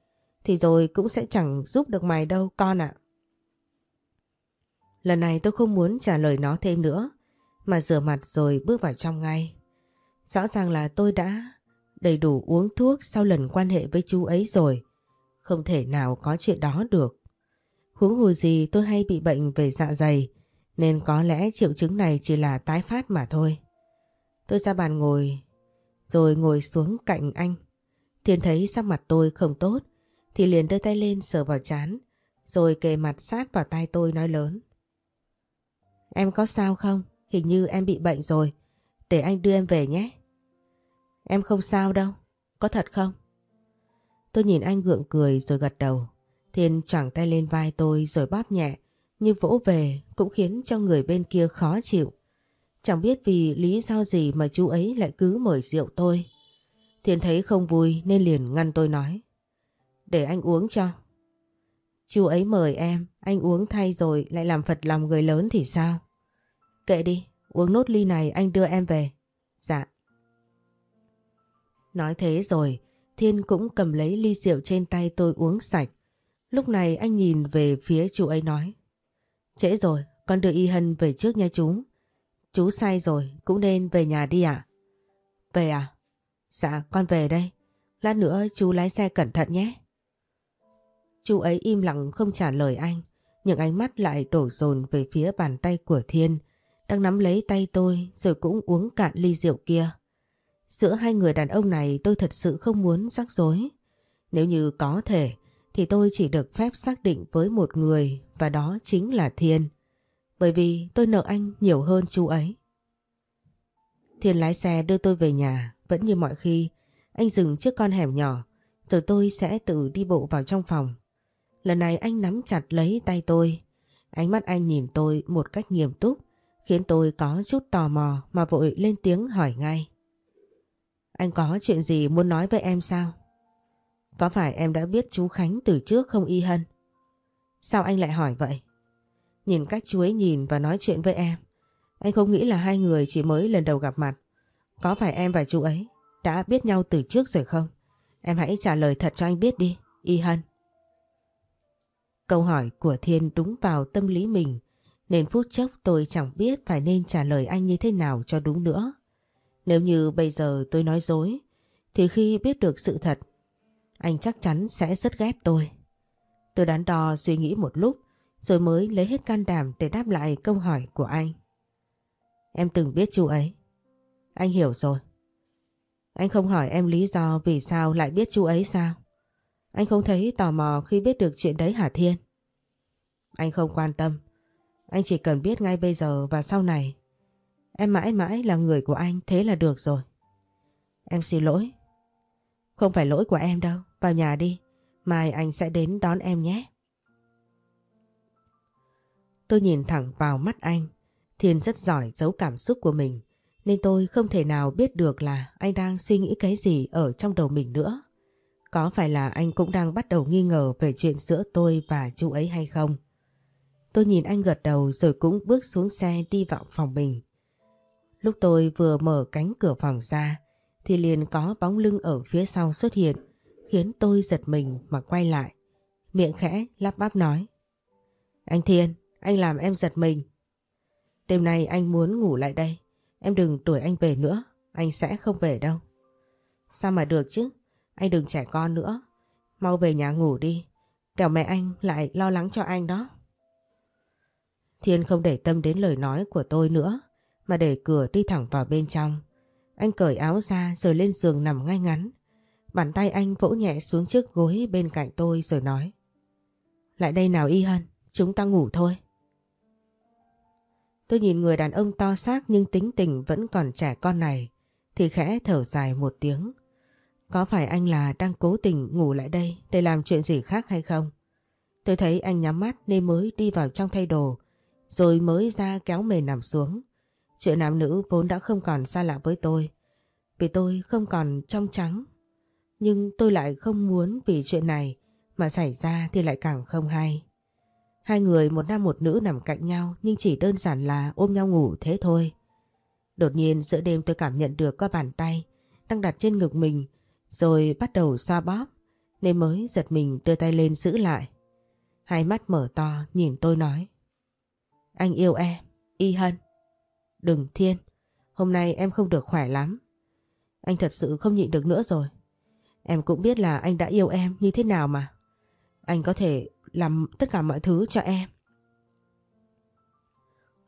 thì rồi cũng sẽ chẳng giúp được mày đâu con ạ. Lần này tôi không muốn trả lời nó thêm nữa, mà rửa mặt rồi bước vào trong ngay. Rõ ràng là tôi đã đầy đủ uống thuốc sau lần quan hệ với chú ấy rồi. Không thể nào có chuyện đó được. Huống hồ gì tôi hay bị bệnh về dạ dày, nên có lẽ triệu chứng này chỉ là tái phát mà thôi. Tôi ra bàn ngồi, rồi ngồi xuống cạnh anh. Thiên thấy sắc mặt tôi không tốt, thì liền đưa tay lên sờ vào chán rồi kề mặt sát vào tay tôi nói lớn. Em có sao không? Hình như em bị bệnh rồi. Để anh đưa em về nhé. Em không sao đâu. Có thật không? Tôi nhìn anh gượng cười rồi gật đầu. Thiên choảng tay lên vai tôi rồi bóp nhẹ như vỗ về cũng khiến cho người bên kia khó chịu. Chẳng biết vì lý do gì mà chú ấy lại cứ mời rượu tôi. Thiên thấy không vui nên liền ngăn tôi nói. Để anh uống cho. Chú ấy mời em, anh uống thay rồi lại làm phật lòng người lớn thì sao? Kệ đi, uống nốt ly này anh đưa em về. Dạ. Nói thế rồi, Thiên cũng cầm lấy ly rượu trên tay tôi uống sạch. Lúc này anh nhìn về phía chú ấy nói. Trễ rồi, con đưa Y Hân về trước nha chú. Chú say rồi, cũng nên về nhà đi ạ. Về à? Dạ, con về đây. Lát nữa chú lái xe cẩn thận nhé. Chú ấy im lặng không trả lời anh, nhưng ánh mắt lại đổ dồn về phía bàn tay của Thiên, đang nắm lấy tay tôi rồi cũng uống cạn ly rượu kia. Giữa hai người đàn ông này tôi thật sự không muốn rắc rối. Nếu như có thể, thì tôi chỉ được phép xác định với một người, và đó chính là Thiên. Bởi vì tôi nợ anh nhiều hơn chú ấy. Thiên lái xe đưa tôi về nhà, vẫn như mọi khi. Anh dừng trước con hẻm nhỏ, rồi tôi sẽ tự đi bộ vào trong phòng. Lần này anh nắm chặt lấy tay tôi. Ánh mắt anh nhìn tôi một cách nghiêm túc, khiến tôi có chút tò mò mà vội lên tiếng hỏi ngay. Anh có chuyện gì muốn nói với em sao? Có phải em đã biết chú Khánh từ trước không Y Hân? Sao anh lại hỏi vậy? Nhìn cách chú ấy nhìn và nói chuyện với em, anh không nghĩ là hai người chỉ mới lần đầu gặp mặt. Có phải em và chú ấy đã biết nhau từ trước rồi không? Em hãy trả lời thật cho anh biết đi, Y Hân. Câu hỏi của Thiên đúng vào tâm lý mình, nên phút chốc tôi chẳng biết phải nên trả lời anh như thế nào cho đúng nữa. Nếu như bây giờ tôi nói dối, thì khi biết được sự thật, anh chắc chắn sẽ rất ghét tôi. Tôi đắn đo suy nghĩ một lúc, rồi mới lấy hết can đảm để đáp lại câu hỏi của anh. Em từng biết chú ấy. Anh hiểu rồi. Anh không hỏi em lý do vì sao lại biết chú ấy sao? Anh không thấy tò mò khi biết được chuyện đấy hả Thiên? Anh không quan tâm. Anh chỉ cần biết ngay bây giờ và sau này Em mãi mãi là người của anh, thế là được rồi. Em xin lỗi. Không phải lỗi của em đâu. Vào nhà đi. Mai anh sẽ đến đón em nhé. Tôi nhìn thẳng vào mắt anh. Thiên rất giỏi giấu cảm xúc của mình. Nên tôi không thể nào biết được là anh đang suy nghĩ cái gì ở trong đầu mình nữa. Có phải là anh cũng đang bắt đầu nghi ngờ về chuyện giữa tôi và chú ấy hay không? Tôi nhìn anh gật đầu rồi cũng bước xuống xe đi vào phòng mình. Lúc tôi vừa mở cánh cửa phòng ra thì liền có bóng lưng ở phía sau xuất hiện khiến tôi giật mình mà quay lại. Miệng khẽ lắp bắp nói. Anh Thiên, anh làm em giật mình. Đêm nay anh muốn ngủ lại đây. Em đừng đuổi anh về nữa, anh sẽ không về đâu. Sao mà được chứ, anh đừng trẻ con nữa. Mau về nhà ngủ đi, kẻo mẹ anh lại lo lắng cho anh đó. Thiên không để tâm đến lời nói của tôi nữa mà để cửa đi thẳng vào bên trong. Anh cởi áo ra rồi lên giường nằm ngay ngắn. Bàn tay anh vỗ nhẹ xuống chiếc gối bên cạnh tôi rồi nói. Lại đây nào Y Hân, chúng ta ngủ thôi. Tôi nhìn người đàn ông to xác nhưng tính tình vẫn còn trẻ con này thì khẽ thở dài một tiếng. Có phải anh là đang cố tình ngủ lại đây để làm chuyện gì khác hay không? Tôi thấy anh nhắm mắt nên mới đi vào trong thay đồ rồi mới ra kéo mề nằm xuống. Chuyện nam nữ vốn đã không còn xa lạ với tôi. Vì tôi không còn trong trắng. Nhưng tôi lại không muốn vì chuyện này mà xảy ra thì lại càng không hay. Hai người một nam một nữ nằm cạnh nhau nhưng chỉ đơn giản là ôm nhau ngủ thế thôi. Đột nhiên giữa đêm tôi cảm nhận được có bàn tay đang đặt trên ngực mình rồi bắt đầu xoa bóp nên mới giật mình đưa tay lên giữ lại. Hai mắt mở to nhìn tôi nói Anh yêu em, Y Hân. Đừng Thiên, hôm nay em không được khỏe lắm. Anh thật sự không nhịn được nữa rồi. Em cũng biết là anh đã yêu em như thế nào mà. Anh có thể làm tất cả mọi thứ cho em.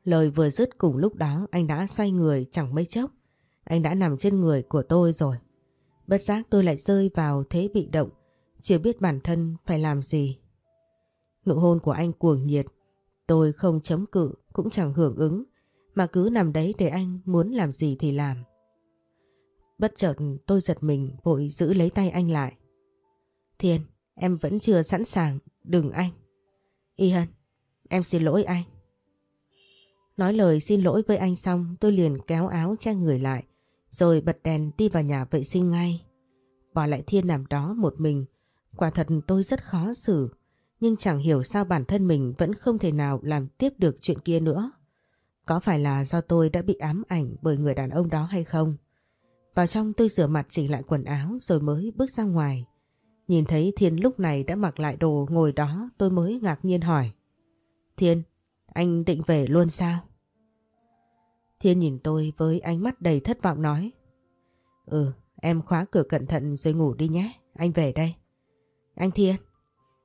Lời vừa dứt cùng lúc đó anh đã xoay người chẳng mấy chốc. Anh đã nằm trên người của tôi rồi. Bất giác tôi lại rơi vào thế bị động, chưa biết bản thân phải làm gì. Nụ hôn của anh cuồng nhiệt, tôi không chống cự cũng chẳng hưởng ứng mà cứ nằm đấy để anh muốn làm gì thì làm. Bất chợt tôi giật mình vội giữ lấy tay anh lại. Thiên, em vẫn chưa sẵn sàng, đừng anh. Y Hân, em xin lỗi anh. Nói lời xin lỗi với anh xong tôi liền kéo áo che người lại rồi bật đèn đi vào nhà vệ sinh ngay. Bỏ lại Thiên nằm đó một mình. Quả thật tôi rất khó xử nhưng chẳng hiểu sao bản thân mình vẫn không thể nào làm tiếp được chuyện kia nữa. Có phải là do tôi đã bị ám ảnh bởi người đàn ông đó hay không? Vào trong tôi rửa mặt chỉnh lại quần áo rồi mới bước ra ngoài. Nhìn thấy Thiên lúc này đã mặc lại đồ ngồi đó tôi mới ngạc nhiên hỏi. Thiên, anh định về luôn sao? Thiên nhìn tôi với ánh mắt đầy thất vọng nói. Ừ, em khóa cửa cẩn thận rồi ngủ đi nhé, anh về đây. Anh Thiên,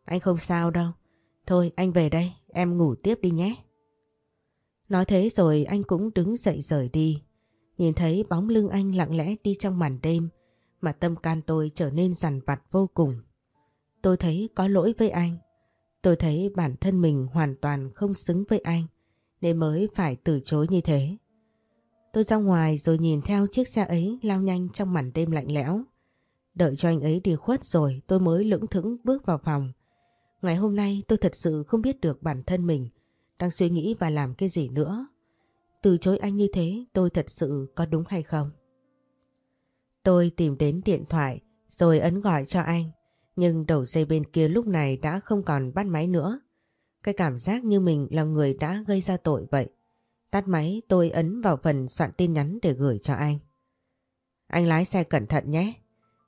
anh không sao đâu. Thôi anh về đây, em ngủ tiếp đi nhé. Nói thế rồi anh cũng đứng dậy rời đi. Nhìn thấy bóng lưng anh lặng lẽ đi trong màn đêm, mà tâm can tôi trở nên rằn vặt vô cùng. Tôi thấy có lỗi với anh. Tôi thấy bản thân mình hoàn toàn không xứng với anh, nên mới phải từ chối như thế. Tôi ra ngoài rồi nhìn theo chiếc xe ấy lao nhanh trong màn đêm lạnh lẽo. Đợi cho anh ấy đi khuất rồi tôi mới lững thững bước vào phòng. Ngày hôm nay tôi thật sự không biết được bản thân mình đang suy nghĩ và làm cái gì nữa. Từ chối anh như thế, tôi thật sự có đúng hay không? Tôi tìm đến điện thoại, rồi ấn gọi cho anh. Nhưng đầu dây bên kia lúc này đã không còn bắt máy nữa. Cái cảm giác như mình là người đã gây ra tội vậy. Tắt máy, tôi ấn vào phần soạn tin nhắn để gửi cho anh. Anh lái xe cẩn thận nhé.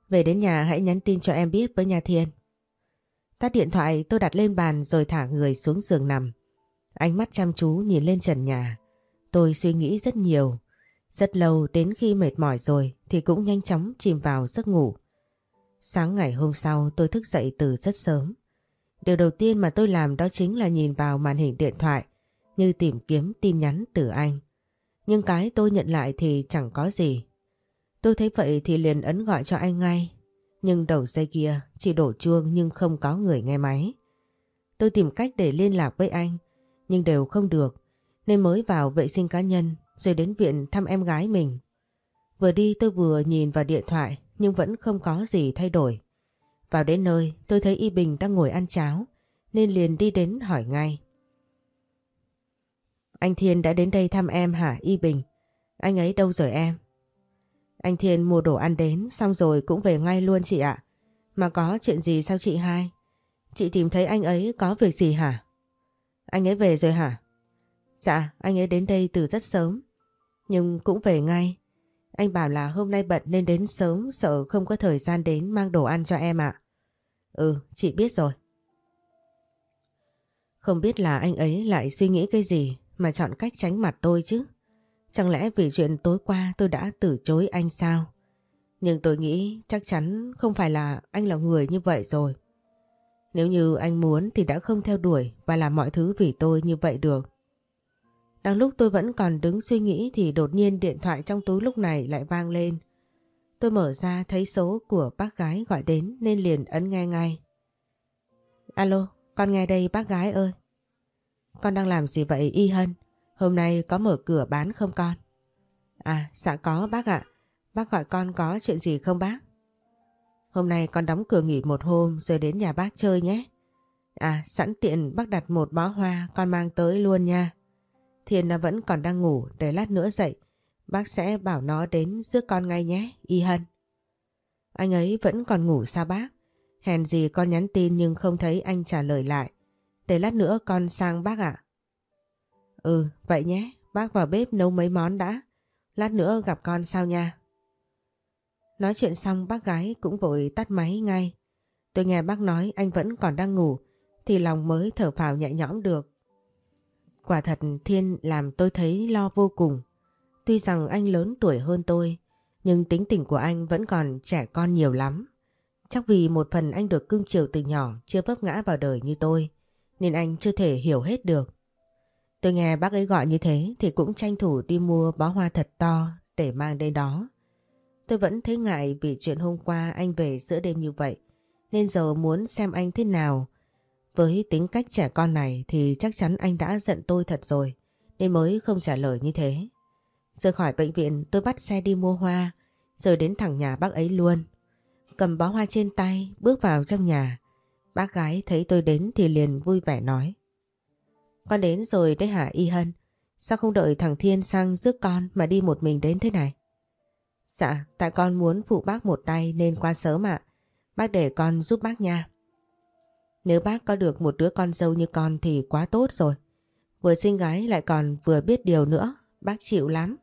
Về đến nhà hãy nhắn tin cho em biết với nhà Thiên. Tắt điện thoại, tôi đặt lên bàn rồi thả người xuống giường nằm. Ánh mắt chăm chú nhìn lên trần nhà. Tôi suy nghĩ rất nhiều. Rất lâu đến khi mệt mỏi rồi thì cũng nhanh chóng chìm vào giấc ngủ. Sáng ngày hôm sau tôi thức dậy từ rất sớm. Điều đầu tiên mà tôi làm đó chính là nhìn vào màn hình điện thoại, như tìm kiếm tin nhắn từ anh. Nhưng cái tôi nhận lại thì chẳng có gì. Tôi thấy vậy thì liền ấn gọi cho anh ngay. Nhưng đầu dây kia chỉ đổ chuông nhưng không có người nghe máy. Tôi tìm cách để liên lạc với anh nhưng đều không được, nên mới vào vệ sinh cá nhân rồi đến viện thăm em gái mình. Vừa đi tôi vừa nhìn vào điện thoại nhưng vẫn không có gì thay đổi. Vào đến nơi, tôi thấy Y Bình đang ngồi ăn cháo, nên liền đi đến hỏi ngay. Anh Thiên đã đến đây thăm em hả, Y Bình? Anh ấy đâu rồi em? Anh Thiên mua đồ ăn đến, xong rồi cũng về ngay luôn chị ạ. Mà có chuyện gì sao chị hai? Chị tìm thấy anh ấy có việc gì hả? Anh ấy về rồi hả? Dạ, anh ấy đến đây từ rất sớm. Nhưng cũng về ngay. Anh bảo là hôm nay bận nên đến sớm sợ không có thời gian đến mang đồ ăn cho em ạ. Ừ, chị biết rồi. Không biết là anh ấy lại suy nghĩ cái gì mà chọn cách tránh mặt tôi chứ. Chẳng lẽ vì chuyện tối qua tôi đã từ chối anh sao? Nhưng tôi nghĩ chắc chắn không phải là anh là người như vậy rồi. Nếu như anh muốn thì đã không theo đuổi và làm mọi thứ vì tôi như vậy được. Đang lúc tôi vẫn còn đứng suy nghĩ thì đột nhiên điện thoại trong túi lúc này lại vang lên. Tôi mở ra thấy số của bác gái gọi đến nên liền ấn nghe ngay. Alo, con nghe đây bác gái ơi. Con đang làm gì vậy Y Hân? Hôm nay có mở cửa bán không con? À, dạ có bác ạ. Bác gọi con có chuyện gì không bác? Hôm nay con đóng cửa nghỉ một hôm rồi đến nhà bác chơi nhé. À, sẵn tiện bác đặt một bó hoa con mang tới luôn nha. Thiên nó vẫn còn đang ngủ để lát nữa dậy. Bác sẽ bảo nó đến giữa con ngay nhé, Y Hân. Anh ấy vẫn còn ngủ sao bác? Hèn gì con nhắn tin nhưng không thấy anh trả lời lại. Để lát nữa con sang bác ạ. Ừ, vậy nhé. Bác vào bếp nấu mấy món đã. Lát nữa gặp con sau nha. Nói chuyện xong, bác gái cũng vội tắt máy ngay. Tôi nghe bác nói anh vẫn còn đang ngủ, thì lòng mới thở phào nhẹ nhõm được. Quả thật, Thiên làm tôi thấy lo vô cùng. Tuy rằng anh lớn tuổi hơn tôi, nhưng tính tình của anh vẫn còn trẻ con nhiều lắm. Chắc vì một phần anh được cưng chiều từ nhỏ chưa vấp ngã vào đời như tôi, nên anh chưa thể hiểu hết được. Tôi nghe bác ấy gọi như thế thì cũng tranh thủ đi mua bó hoa thật to để mang đến đó. Tôi vẫn thấy ngại vì chuyện hôm qua anh về giữa đêm như vậy, nên giờ muốn xem anh thế nào. Với tính cách trẻ con này thì chắc chắn anh đã giận tôi thật rồi, nên mới không trả lời như thế. Rời khỏi bệnh viện, tôi bắt xe đi mua hoa, rồi đến thẳng nhà bác ấy luôn. Cầm bó hoa trên tay, bước vào trong nhà. Bác gái thấy tôi đến thì liền vui vẻ nói. Con đến rồi đấy hả, Y Hân? Sao không đợi thằng Thiên sang rước con mà đi một mình đến thế này? Dạ, tại con muốn phụ bác một tay nên qua sớm ạ. Bác để con giúp bác nha. Nếu bác có được một đứa con dâu như con thì quá tốt rồi. Vừa sinh gái lại còn vừa biết điều nữa, bác chịu lắm.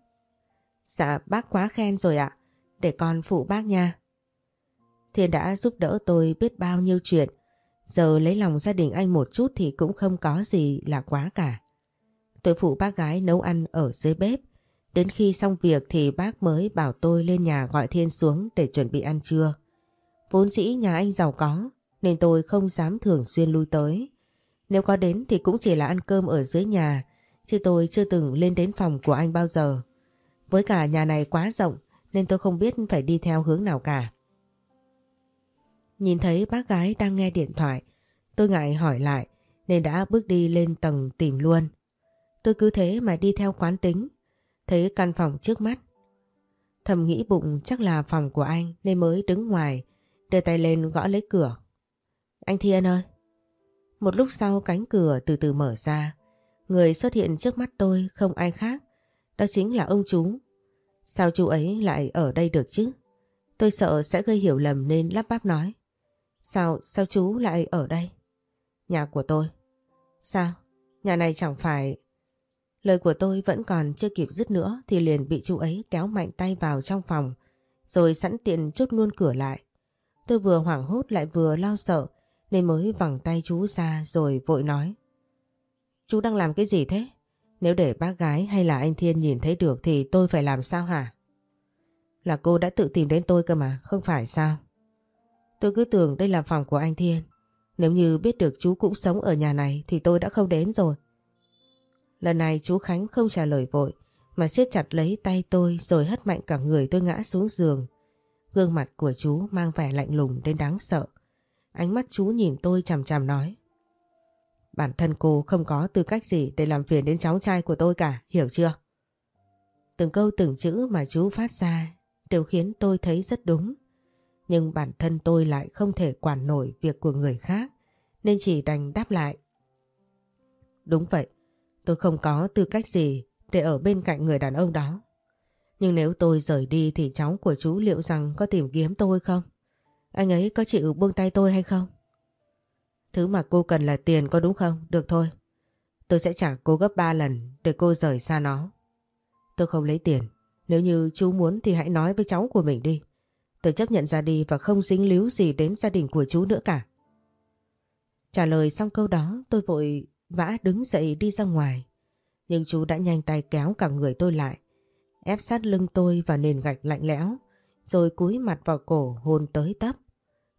Dạ, bác quá khen rồi ạ. Để con phụ bác nha. Thiên đã giúp đỡ tôi biết bao nhiêu chuyện. Giờ lấy lòng gia đình anh một chút thì cũng không có gì là quá cả. Tôi phụ bác gái nấu ăn ở dưới bếp. Đến khi xong việc thì bác mới bảo tôi lên nhà gọi Thiên xuống để chuẩn bị ăn trưa. Vốn dĩ nhà anh giàu có nên tôi không dám thường xuyên lui tới. Nếu có đến thì cũng chỉ là ăn cơm ở dưới nhà chứ tôi chưa từng lên đến phòng của anh bao giờ. Với cả nhà này quá rộng nên tôi không biết phải đi theo hướng nào cả. Nhìn thấy bác gái đang nghe điện thoại, tôi ngại hỏi lại nên đã bước đi lên tầng tìm luôn. Tôi cứ thế mà đi theo quán tính, thấy căn phòng trước mắt. Thầm nghĩ bụng chắc là phòng của anh nên mới đứng ngoài, đưa tay lên gõ lấy cửa. Anh Thiên ơi! Một lúc sau cánh cửa từ từ mở ra, người xuất hiện trước mắt tôi không ai khác, đó chính là ông chú. Sao chú ấy lại ở đây được chứ? Tôi sợ sẽ gây hiểu lầm nên lắp bắp nói. Sao, sao chú lại ở đây? Nhà của tôi. Sao? Nhà này chẳng phải... Lời của tôi vẫn còn chưa kịp dứt nữa thì liền bị chú ấy kéo mạnh tay vào trong phòng rồi sẵn tiện chốt luôn cửa lại. Tôi vừa hoảng hốt lại vừa lo sợ nên mới vòng tay chú ra rồi vội nói. Chú đang làm cái gì thế? Nếu để bác gái hay là anh Thiên nhìn thấy được thì tôi phải làm sao hả? Là cô đã tự tìm đến tôi cơ mà, không phải sao? Tôi cứ tưởng đây là phòng của anh Thiên. Nếu như biết được chú cũng sống ở nhà này thì tôi đã không đến rồi. Lần này chú Khánh không trả lời vội mà siết chặt lấy tay tôi rồi hất mạnh cả người tôi ngã xuống giường. Gương mặt của chú mang vẻ lạnh lùng đến đáng sợ. Ánh mắt chú nhìn tôi chằm chằm nói. Bản thân cô không có tư cách gì để làm phiền đến cháu trai của tôi cả, hiểu chưa? Từng câu từng chữ mà chú phát ra đều khiến tôi thấy rất đúng. Nhưng bản thân tôi lại không thể quản nổi việc của người khác nên chỉ đành đáp lại. Đúng vậy, tôi không có tư cách gì để ở bên cạnh người đàn ông đó. Nhưng nếu tôi rời đi thì cháu của chú liệu rằng có tìm kiếm tôi không? Anh ấy có chịu buông tay tôi hay không? Thứ mà cô cần là tiền có đúng không? Được thôi. Tôi sẽ trả cô gấp 3 lần để cô rời xa nó. Tôi không lấy tiền. Nếu như chú muốn thì hãy nói với cháu của mình đi. Tôi chấp nhận ra đi và không dính líu gì đến gia đình của chú nữa cả. Trả lời xong câu đó, tôi vội vã đứng dậy đi ra ngoài. Nhưng chú đã nhanh tay kéo cả người tôi lại. Ép sát lưng tôi vào nền gạch lạnh lẽo. Rồi cúi mặt vào cổ hôn tới tấp.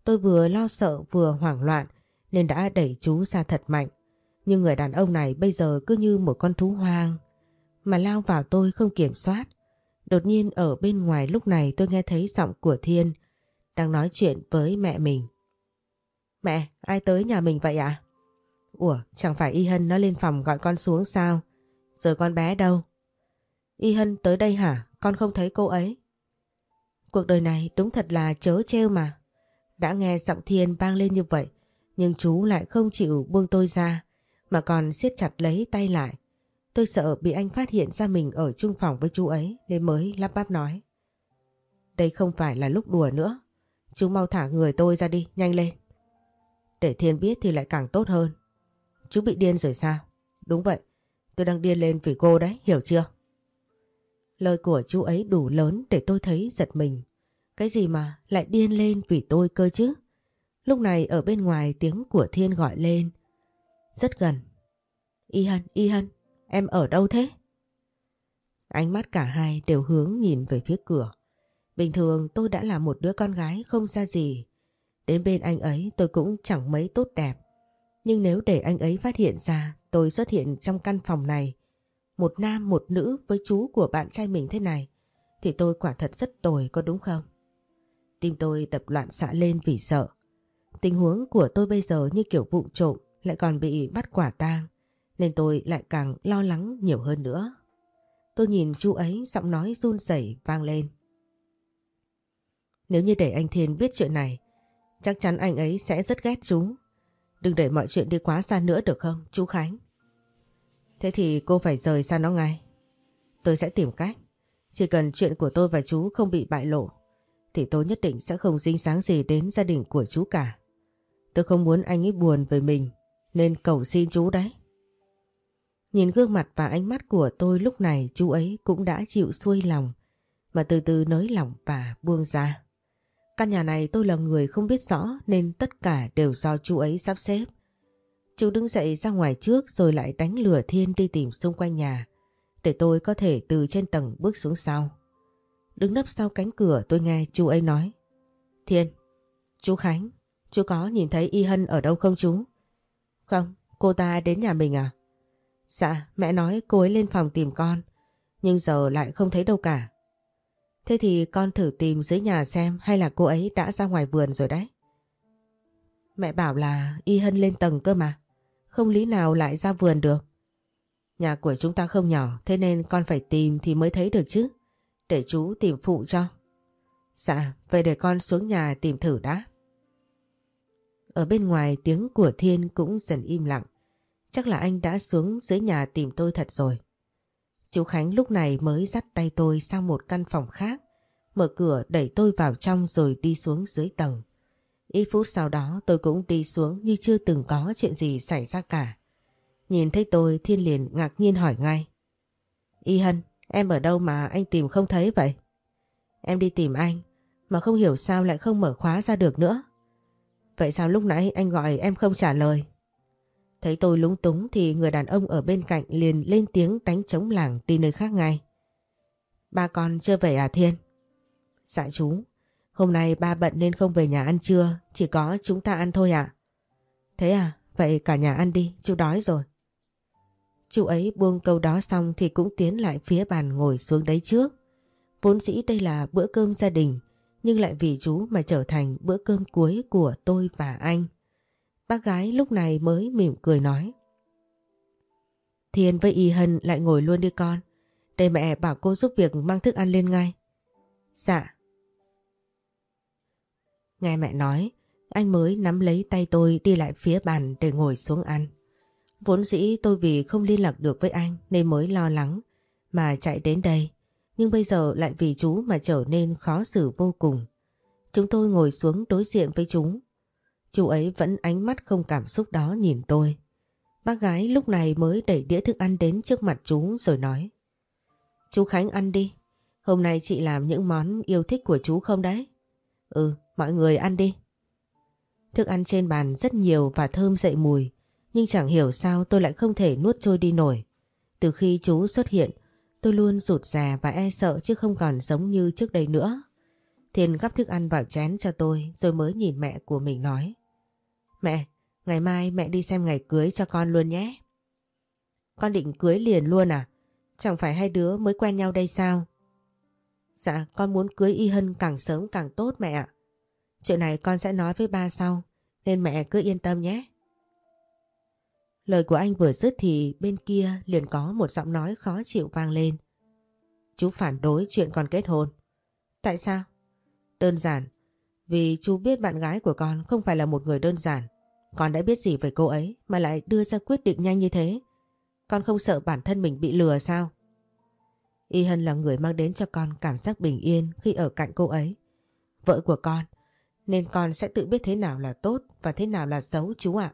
Tôi vừa lo sợ vừa hoảng loạn nên đã đẩy chú ra thật mạnh. Nhưng người đàn ông này bây giờ cứ như một con thú hoang mà lao vào tôi không kiểm soát. Đột nhiên ở bên ngoài lúc này tôi nghe thấy giọng của Thiên đang nói chuyện với mẹ mình. Mẹ, ai tới nhà mình vậy ạ? À? Ủa, chẳng phải Y Hân nó lên phòng gọi con xuống sao? Rồi con bé đâu? Y Hân tới đây hả? Con không thấy cô ấy. Cuộc đời này đúng thật là chớ trêu mà. Đã nghe giọng Thiên vang lên như vậy, nhưng chú lại không chịu buông tôi ra, mà còn siết chặt lấy tay lại. Tôi sợ bị anh phát hiện ra mình ở chung phòng với chú ấy nên mới lắp bắp nói. Đây không phải là lúc đùa nữa. Chú mau thả người tôi ra đi, nhanh lên. Để Thiên biết thì lại càng tốt hơn. Chú bị điên rồi sao? Đúng vậy, tôi đang điên lên vì cô đấy, hiểu chưa? Lời của chú ấy đủ lớn để tôi thấy giật mình. Cái gì mà lại điên lên vì tôi cơ chứ? Lúc này ở bên ngoài tiếng của Thiên gọi lên. Rất gần. Y Hân, Y Hân, em ở đâu thế? Ánh mắt cả hai đều hướng nhìn về phía cửa. Bình thường tôi đã là một đứa con gái không ra gì. Đến bên anh ấy tôi cũng chẳng mấy tốt đẹp. Nhưng nếu để anh ấy phát hiện ra tôi xuất hiện trong căn phòng này, một nam một nữ với chú của bạn trai mình thế này, thì tôi quả thật rất tồi có đúng không? Tim tôi đập loạn xạ lên vì sợ. Tình huống của tôi bây giờ như kiểu vụng trộm lại còn bị bắt quả tang nên tôi lại càng lo lắng nhiều hơn nữa. Tôi nhìn chú ấy giọng nói run rẩy vang lên. Nếu như để anh Thiên biết chuyện này, chắc chắn anh ấy sẽ rất ghét chú. Đừng để mọi chuyện đi quá xa nữa được không, chú Khánh? Thế thì cô phải rời xa nó ngay. Tôi sẽ tìm cách. Chỉ cần chuyện của tôi và chú không bị bại lộ thì tôi nhất định sẽ không dính sáng gì đến gia đình của chú cả. Tôi không muốn anh ấy buồn về mình nên cầu xin chú đấy. Nhìn gương mặt và ánh mắt của tôi lúc này chú ấy cũng đã chịu xuôi lòng mà từ từ nới lỏng và buông ra. Căn nhà này tôi là người không biết rõ nên tất cả đều do chú ấy sắp xếp. Chú đứng dậy ra ngoài trước rồi lại đánh lửa thiên đi tìm xung quanh nhà để tôi có thể từ trên tầng bước xuống sau. Đứng nấp sau cánh cửa tôi nghe chú ấy nói Thiên, chú Khánh, chú có nhìn thấy Y Hân ở đâu không chú? Không, cô ta đến nhà mình à? Dạ, mẹ nói cô ấy lên phòng tìm con nhưng giờ lại không thấy đâu cả. Thế thì con thử tìm dưới nhà xem hay là cô ấy đã ra ngoài vườn rồi đấy. Mẹ bảo là Y Hân lên tầng cơ mà. Không lý nào lại ra vườn được. Nhà của chúng ta không nhỏ thế nên con phải tìm thì mới thấy được chứ. Để chú tìm phụ cho. Dạ, vậy để con xuống nhà tìm thử đã. Ở bên ngoài tiếng của Thiên cũng dần im lặng. Chắc là anh đã xuống dưới nhà tìm tôi thật rồi. Chú Khánh lúc này mới dắt tay tôi sang một căn phòng khác, mở cửa đẩy tôi vào trong rồi đi xuống dưới tầng. Ít phút sau đó tôi cũng đi xuống như chưa từng có chuyện gì xảy ra cả. Nhìn thấy tôi Thiên liền ngạc nhiên hỏi ngay. Y Hân, em ở đâu mà anh tìm không thấy vậy? Em đi tìm anh, mà không hiểu sao lại không mở khóa ra được nữa. Vậy sao lúc nãy anh gọi em không trả lời? Thấy tôi lúng túng thì người đàn ông ở bên cạnh liền lên tiếng đánh trống làng đi nơi khác ngay. Ba con chưa về à Thiên? Dạ chú, hôm nay ba bận nên không về nhà ăn trưa, chỉ có chúng ta ăn thôi ạ. Thế à, vậy cả nhà ăn đi, chú đói rồi. Chú ấy buông câu đó xong thì cũng tiến lại phía bàn ngồi xuống đấy trước. Vốn dĩ đây là bữa cơm gia đình, nhưng lại vì chú mà trở thành bữa cơm cuối của tôi và anh. Bác gái lúc này mới mỉm cười nói. Thiên với Y Hân lại ngồi luôn đi con. Để mẹ bảo cô giúp việc mang thức ăn lên ngay. Dạ. Nghe mẹ nói, anh mới nắm lấy tay tôi đi lại phía bàn để ngồi xuống ăn. Vốn dĩ tôi vì không liên lạc được với anh nên mới lo lắng mà chạy đến đây. Nhưng bây giờ lại vì chú mà trở nên khó xử vô cùng. Chúng tôi ngồi xuống đối diện với chúng. Chú ấy vẫn ánh mắt không cảm xúc đó nhìn tôi. Bác gái lúc này mới đẩy đĩa thức ăn đến trước mặt chú rồi nói. Chú Khánh ăn đi. Hôm nay chị làm những món yêu thích của chú không đấy? Ừ, mọi người ăn đi. Thức ăn trên bàn rất nhiều và thơm dậy mùi. Nhưng chẳng hiểu sao tôi lại không thể nuốt trôi đi nổi. Từ khi chú xuất hiện, tôi luôn rụt rè và e sợ chứ không còn giống như trước đây nữa. Thiên gắp thức ăn vào chén cho tôi rồi mới nhìn mẹ của mình nói. Mẹ, ngày mai mẹ đi xem ngày cưới cho con luôn nhé. Con định cưới liền luôn à? Chẳng phải hai đứa mới quen nhau đây sao? Dạ, con muốn cưới Y Hân càng sớm càng tốt mẹ ạ. Chuyện này con sẽ nói với ba sau, nên mẹ cứ yên tâm nhé. Lời của anh vừa dứt thì bên kia liền có một giọng nói khó chịu vang lên. Chú phản đối chuyện con kết hôn. Tại sao? Đơn giản, vì chú biết bạn gái của con không phải là một người đơn giản. Con đã biết gì về cô ấy mà lại đưa ra quyết định nhanh như thế. Con không sợ bản thân mình bị lừa sao? Y Hân là người mang đến cho con cảm giác bình yên khi ở cạnh cô ấy. Vợ của con, nên con sẽ tự biết thế nào là tốt và thế nào là xấu chú ạ.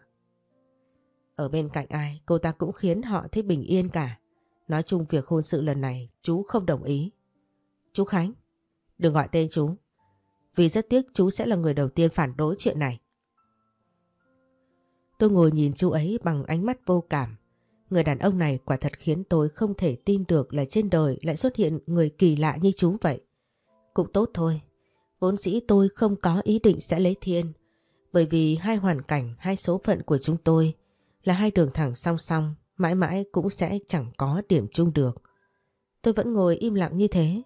Ở bên cạnh ai cô ta cũng khiến họ thấy bình yên cả. Nói chung việc hôn sự lần này chú không đồng ý. Chú Khánh, đừng gọi tên chú. Vì rất tiếc chú sẽ là người đầu tiên phản đối chuyện này. Tôi ngồi nhìn chú ấy bằng ánh mắt vô cảm. Người đàn ông này quả thật khiến tôi không thể tin được là trên đời lại xuất hiện người kỳ lạ như chú vậy. Cũng tốt thôi. Vốn dĩ tôi không có ý định sẽ lấy thiên. Bởi vì hai hoàn cảnh, hai số phận của chúng tôi là hai đường thẳng song song, mãi mãi cũng sẽ chẳng có điểm chung được. Tôi vẫn ngồi im lặng như thế.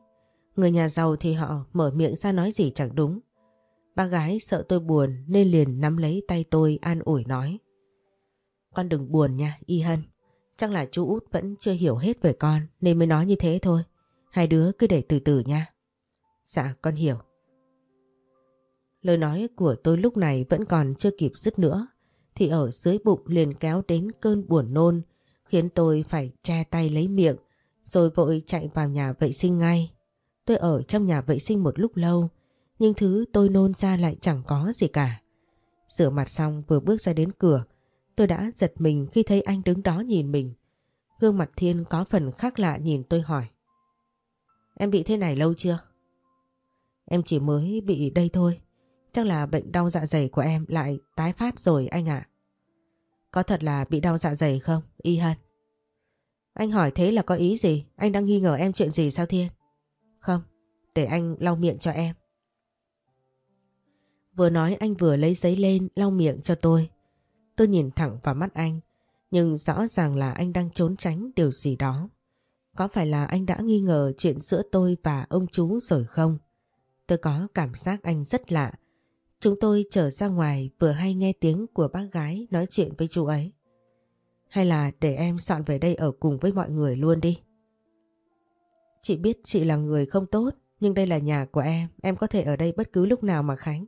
Người nhà giàu thì họ mở miệng ra nói gì chẳng đúng. Ba gái sợ tôi buồn nên liền nắm lấy tay tôi an ủi nói. Con đừng buồn nha, Y Hân. Chắc là chú út vẫn chưa hiểu hết về con nên mới nói như thế thôi. Hai đứa cứ để từ từ nha. Dạ, con hiểu. Lời nói của tôi lúc này vẫn còn chưa kịp dứt nữa thì ở dưới bụng liền kéo đến cơn buồn nôn khiến tôi phải che tay lấy miệng rồi vội chạy vào nhà vệ sinh ngay. Tôi ở trong nhà vệ sinh một lúc lâu nhưng thứ tôi nôn ra lại chẳng có gì cả. Rửa mặt xong vừa bước ra đến cửa tôi đã giật mình khi thấy anh đứng đó nhìn mình. Gương mặt Thiên có phần khác lạ nhìn tôi hỏi. Em bị thế này lâu chưa? Em chỉ mới bị đây thôi. Chắc là bệnh đau dạ dày của em lại tái phát rồi anh ạ. Có thật là bị đau dạ dày không, Y Hân? Anh hỏi thế là có ý gì? Anh đang nghi ngờ em chuyện gì sao Thiên? Không, để anh lau miệng cho em. Vừa nói anh vừa lấy giấy lên lau miệng cho tôi. Tôi nhìn thẳng vào mắt anh, nhưng rõ ràng là anh đang trốn tránh điều gì đó. Có phải là anh đã nghi ngờ chuyện giữa tôi và ông chú rồi không? Tôi có cảm giác anh rất lạ. Chúng tôi trở ra ngoài vừa hay nghe tiếng của bác gái nói chuyện với chú ấy. Hay là để em dọn về đây ở cùng với mọi người luôn đi. Chị biết chị là người không tốt, nhưng đây là nhà của em, em có thể ở đây bất cứ lúc nào mà Khánh.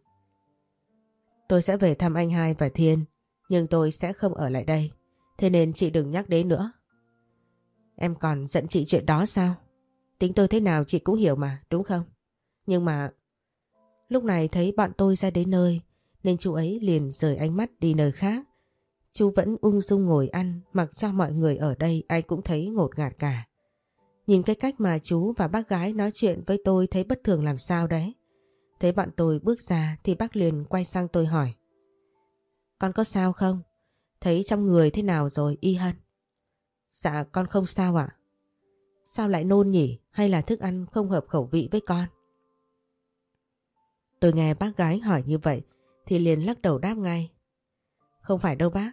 Tôi sẽ về thăm anh hai và Thiên, nhưng tôi sẽ không ở lại đây. Thế nên chị đừng nhắc đến nữa. Em còn giận chị chuyện đó sao? Tính tôi thế nào chị cũng hiểu mà, đúng không? Nhưng mà... Lúc này thấy bọn tôi ra đến nơi, nên chú ấy liền rời ánh mắt đi nơi khác. Chú vẫn ung dung ngồi ăn, mặc cho mọi người ở đây ai cũng thấy ngột ngạt cả. Nhìn cái cách mà chú và bác gái nói chuyện với tôi thấy bất thường làm sao đấy. Thấy bọn tôi bước ra thì bác liền quay sang tôi hỏi. Con có sao không? Thấy trong người thế nào rồi Y Hân? Dạ con không sao ạ. Sao lại nôn nhỉ? Hay là thức ăn không hợp khẩu vị với con? Tôi nghe bác gái hỏi như vậy thì liền lắc đầu đáp ngay. Không phải đâu bác,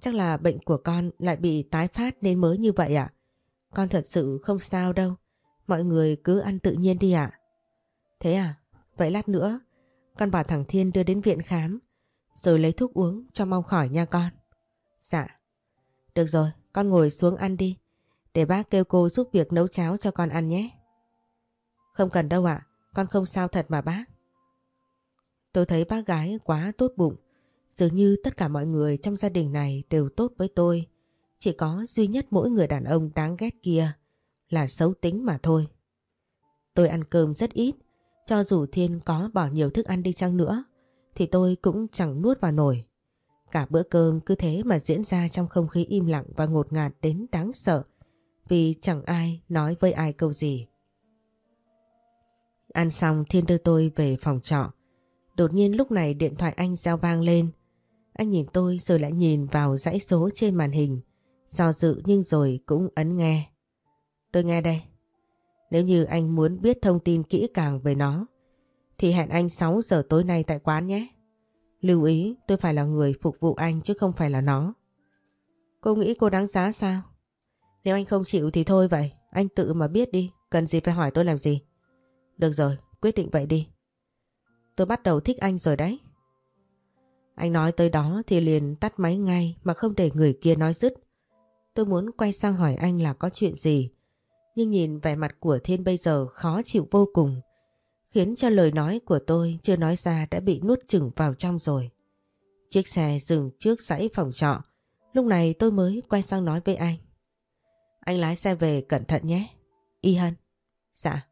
chắc là bệnh của con lại bị tái phát nên mới như vậy ạ. Con thật sự không sao đâu, mọi người cứ ăn tự nhiên đi ạ. Thế à, vậy lát nữa con bảo thằng Thiên đưa đến viện khám rồi lấy thuốc uống cho mau khỏi nha con. Dạ. Được rồi, con ngồi xuống ăn đi. Để bác kêu cô giúp việc nấu cháo cho con ăn nhé. Không cần đâu ạ, con không sao thật mà bác. Tôi thấy bác gái quá tốt bụng. Dường như tất cả mọi người trong gia đình này đều tốt với tôi. Chỉ có duy nhất mỗi người đàn ông đáng ghét kia là xấu tính mà thôi. Tôi ăn cơm rất ít, cho dù Thiên có bỏ nhiều thức ăn đi chăng nữa thì tôi cũng chẳng nuốt vào nổi. Cả bữa cơm cứ thế mà diễn ra trong không khí im lặng và ngột ngạt đến đáng sợ vì chẳng ai nói với ai câu gì. Ăn xong Thiên đưa tôi về phòng trọ. Đột nhiên lúc này điện thoại anh giao vang lên. Anh nhìn tôi rồi lại nhìn vào dãy số trên màn hình. Do dự nhưng rồi cũng ấn nghe. Tôi nghe đây. Nếu như anh muốn biết thông tin kỹ càng về nó thì hẹn anh 6 giờ tối nay tại quán nhé. Lưu ý tôi phải là người phục vụ anh chứ không phải là nó. Cô nghĩ cô đáng giá sao? Nếu anh không chịu thì thôi vậy, anh tự mà biết đi, cần gì phải hỏi tôi làm gì. Được rồi, quyết định vậy đi. Tôi bắt đầu thích anh rồi đấy. Anh nói tới đó thì liền tắt máy ngay mà không để người kia nói dứt. Tôi muốn quay sang hỏi anh là có chuyện gì. Nhưng nhìn vẻ mặt của Thiên bây giờ khó chịu vô cùng khiến cho lời nói của tôi chưa nói ra đã bị nuốt chửng vào trong rồi. Chiếc xe dừng trước dãy phòng trọ, lúc này tôi mới quay sang nói với anh. Anh lái xe về cẩn thận nhé. Y Hân. Dạ.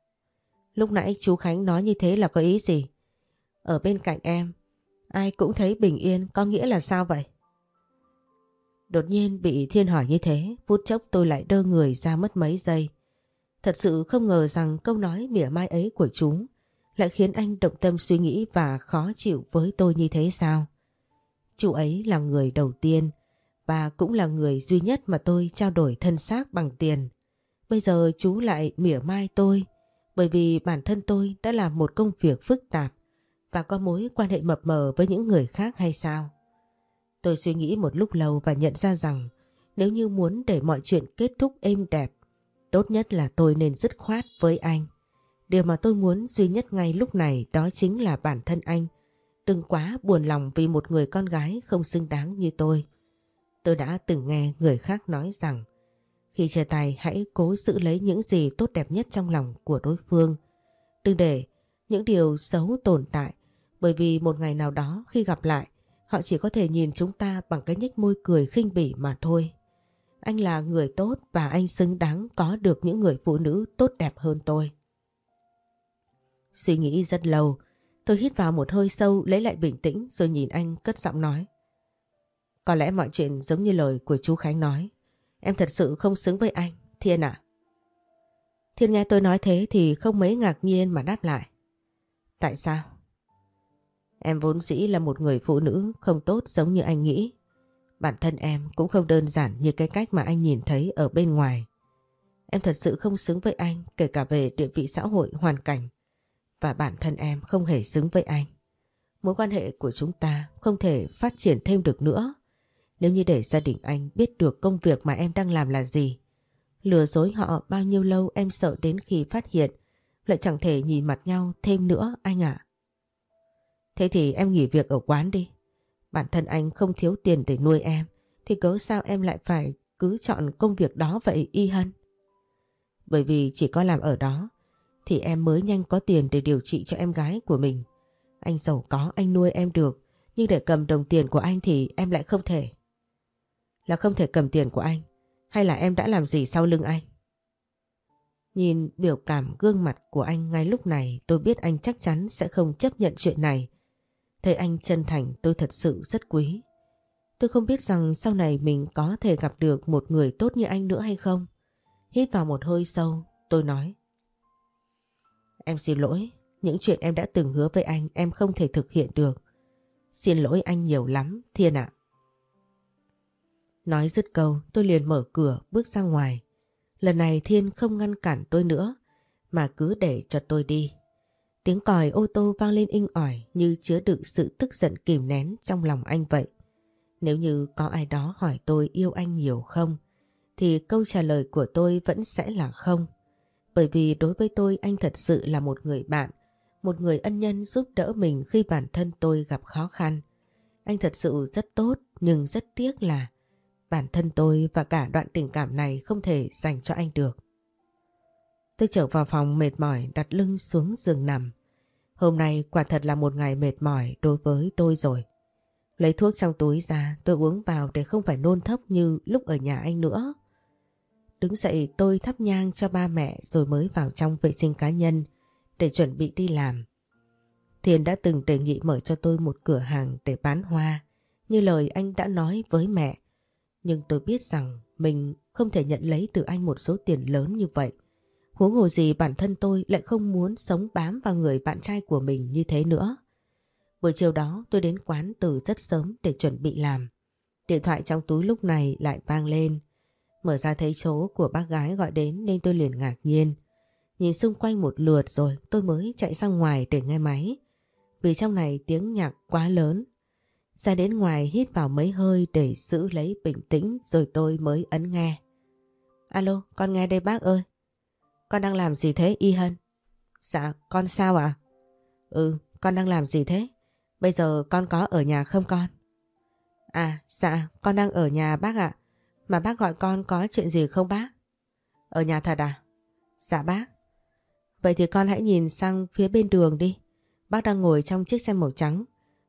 Lúc nãy chú Khánh nói như thế là có ý gì? Ở bên cạnh em, ai cũng thấy bình yên có nghĩa là sao vậy? Đột nhiên bị Thiên hỏi như thế, phút chốc tôi lại đơ người ra mất mấy giây. Thật sự không ngờ rằng câu nói mỉa mai ấy của chú lại khiến anh động tâm suy nghĩ và khó chịu với tôi như thế sao? Chú ấy là người đầu tiên và cũng là người duy nhất mà tôi trao đổi thân xác bằng tiền. Bây giờ chú lại mỉa mai tôi bởi vì bản thân tôi đã làm một công việc phức tạp và có mối quan hệ mập mờ với những người khác hay sao? Tôi suy nghĩ một lúc lâu và nhận ra rằng nếu như muốn để mọi chuyện kết thúc êm đẹp, tốt nhất là tôi nên dứt khoát với anh. Điều mà tôi muốn duy nhất ngay lúc này đó chính là bản thân anh. Đừng quá buồn lòng vì một người con gái không xứng đáng như tôi. Tôi đã từng nghe người khác nói rằng khi chia tay hãy cố giữ lấy những gì tốt đẹp nhất trong lòng của đối phương. Đừng để những điều xấu tồn tại bởi vì một ngày nào đó khi gặp lại họ chỉ có thể nhìn chúng ta bằng cái nhếch môi cười khinh bỉ mà thôi. Anh là người tốt và anh xứng đáng có được những người phụ nữ tốt đẹp hơn tôi. Suy nghĩ rất lâu, tôi hít vào một hơi sâu lấy lại bình tĩnh rồi nhìn anh cất giọng nói. Có lẽ mọi chuyện giống như lời của chú Khánh nói. Em thật sự không xứng với anh, Thiên ạ. Thiên nghe tôi nói thế thì không mấy ngạc nhiên mà đáp lại. Tại sao? Em vốn dĩ là một người phụ nữ không tốt giống như anh nghĩ. Bản thân em cũng không đơn giản như cái cách mà anh nhìn thấy ở bên ngoài. Em thật sự không xứng với anh kể cả về địa vị xã hội, hoàn cảnh. Và bản thân em không hề xứng với anh. Mối quan hệ của chúng ta không thể phát triển thêm được nữa. Nếu như để gia đình anh biết được công việc mà em đang làm là gì. Lừa dối họ bao nhiêu lâu em sợ đến khi phát hiện lại chẳng thể nhìn mặt nhau thêm nữa anh ạ. Thế thì em nghỉ việc ở quán đi. Bản thân anh không thiếu tiền để nuôi em, thì cớ sao em lại phải cứ chọn công việc đó vậy, Y Hân? Bởi vì chỉ có làm ở đó, thì em mới nhanh có tiền để điều trị cho em gái của mình. Anh giàu có, anh nuôi em được, nhưng để cầm đồng tiền của anh thì em lại không thể. Là không thể cầm tiền của anh, hay là em đã làm gì sau lưng anh? Nhìn biểu cảm gương mặt của anh ngay lúc này, tôi biết anh chắc chắn sẽ không chấp nhận chuyện này. Thấy anh chân thành tôi thật sự rất quý. Tôi không biết rằng sau này mình có thể gặp được một người tốt như anh nữa hay không. Hít vào một hơi sâu, tôi nói. Em xin lỗi, những chuyện em đã từng hứa với anh em không thể thực hiện được. Xin lỗi anh nhiều lắm, Thiên ạ. Nói dứt câu tôi liền mở cửa bước ra ngoài. Lần này Thiên không ngăn cản tôi nữa mà cứ để cho tôi đi. Tiếng còi ô tô vang lên inh ỏi như chứa đựng sự tức giận kìm nén trong lòng anh vậy. Nếu như có ai đó hỏi tôi yêu anh nhiều không thì câu trả lời của tôi vẫn sẽ là không. Bởi vì đối với tôi anh thật sự là một người bạn, một người ân nhân giúp đỡ mình khi bản thân tôi gặp khó khăn. Anh thật sự rất tốt nhưng rất tiếc là bản thân tôi và cả đoạn tình cảm này không thể dành cho anh được. Tôi trở vào phòng mệt mỏi đặt lưng xuống giường nằm. Hôm nay quả thật là một ngày mệt mỏi đối với tôi rồi. Lấy thuốc trong túi ra, tôi uống vào để không phải nôn thốc như lúc ở nhà anh nữa. Đứng dậy, tôi thắp nhang cho ba mẹ rồi mới vào trong vệ sinh cá nhân để chuẩn bị đi làm. Thiền đã từng đề nghị mở cho tôi một cửa hàng để bán hoa, như lời anh đã nói với mẹ. Nhưng tôi biết rằng mình không thể nhận lấy từ anh một số tiền lớn như vậy. Huống hồ gì bản thân tôi lại không muốn sống bám vào người bạn trai của mình như thế nữa. Buổi chiều đó tôi đến quán từ rất sớm để chuẩn bị làm. Điện thoại trong túi lúc này lại vang lên. Mở ra thấy số của bác gái gọi đến nên tôi liền ngạc nhiên. Nhìn xung quanh một lượt rồi tôi mới chạy ra ngoài để nghe máy. Vì trong này tiếng nhạc quá lớn. Ra đến ngoài hít vào mấy hơi để giữ lấy bình tĩnh rồi tôi mới ấn nghe. Alo, con nghe đây bác ơi. Con đang làm gì thế Y Hân? Dạ, con sao ạ? À? Ừ, con đang làm gì thế? Bây giờ con có ở nhà không con? À, dạ, con đang ở nhà bác ạ. Mà bác gọi con có chuyện gì không bác? Ở nhà thật à? Dạ bác. Vậy thì con hãy nhìn sang phía bên đường đi. Bác đang ngồi trong chiếc xe màu trắng.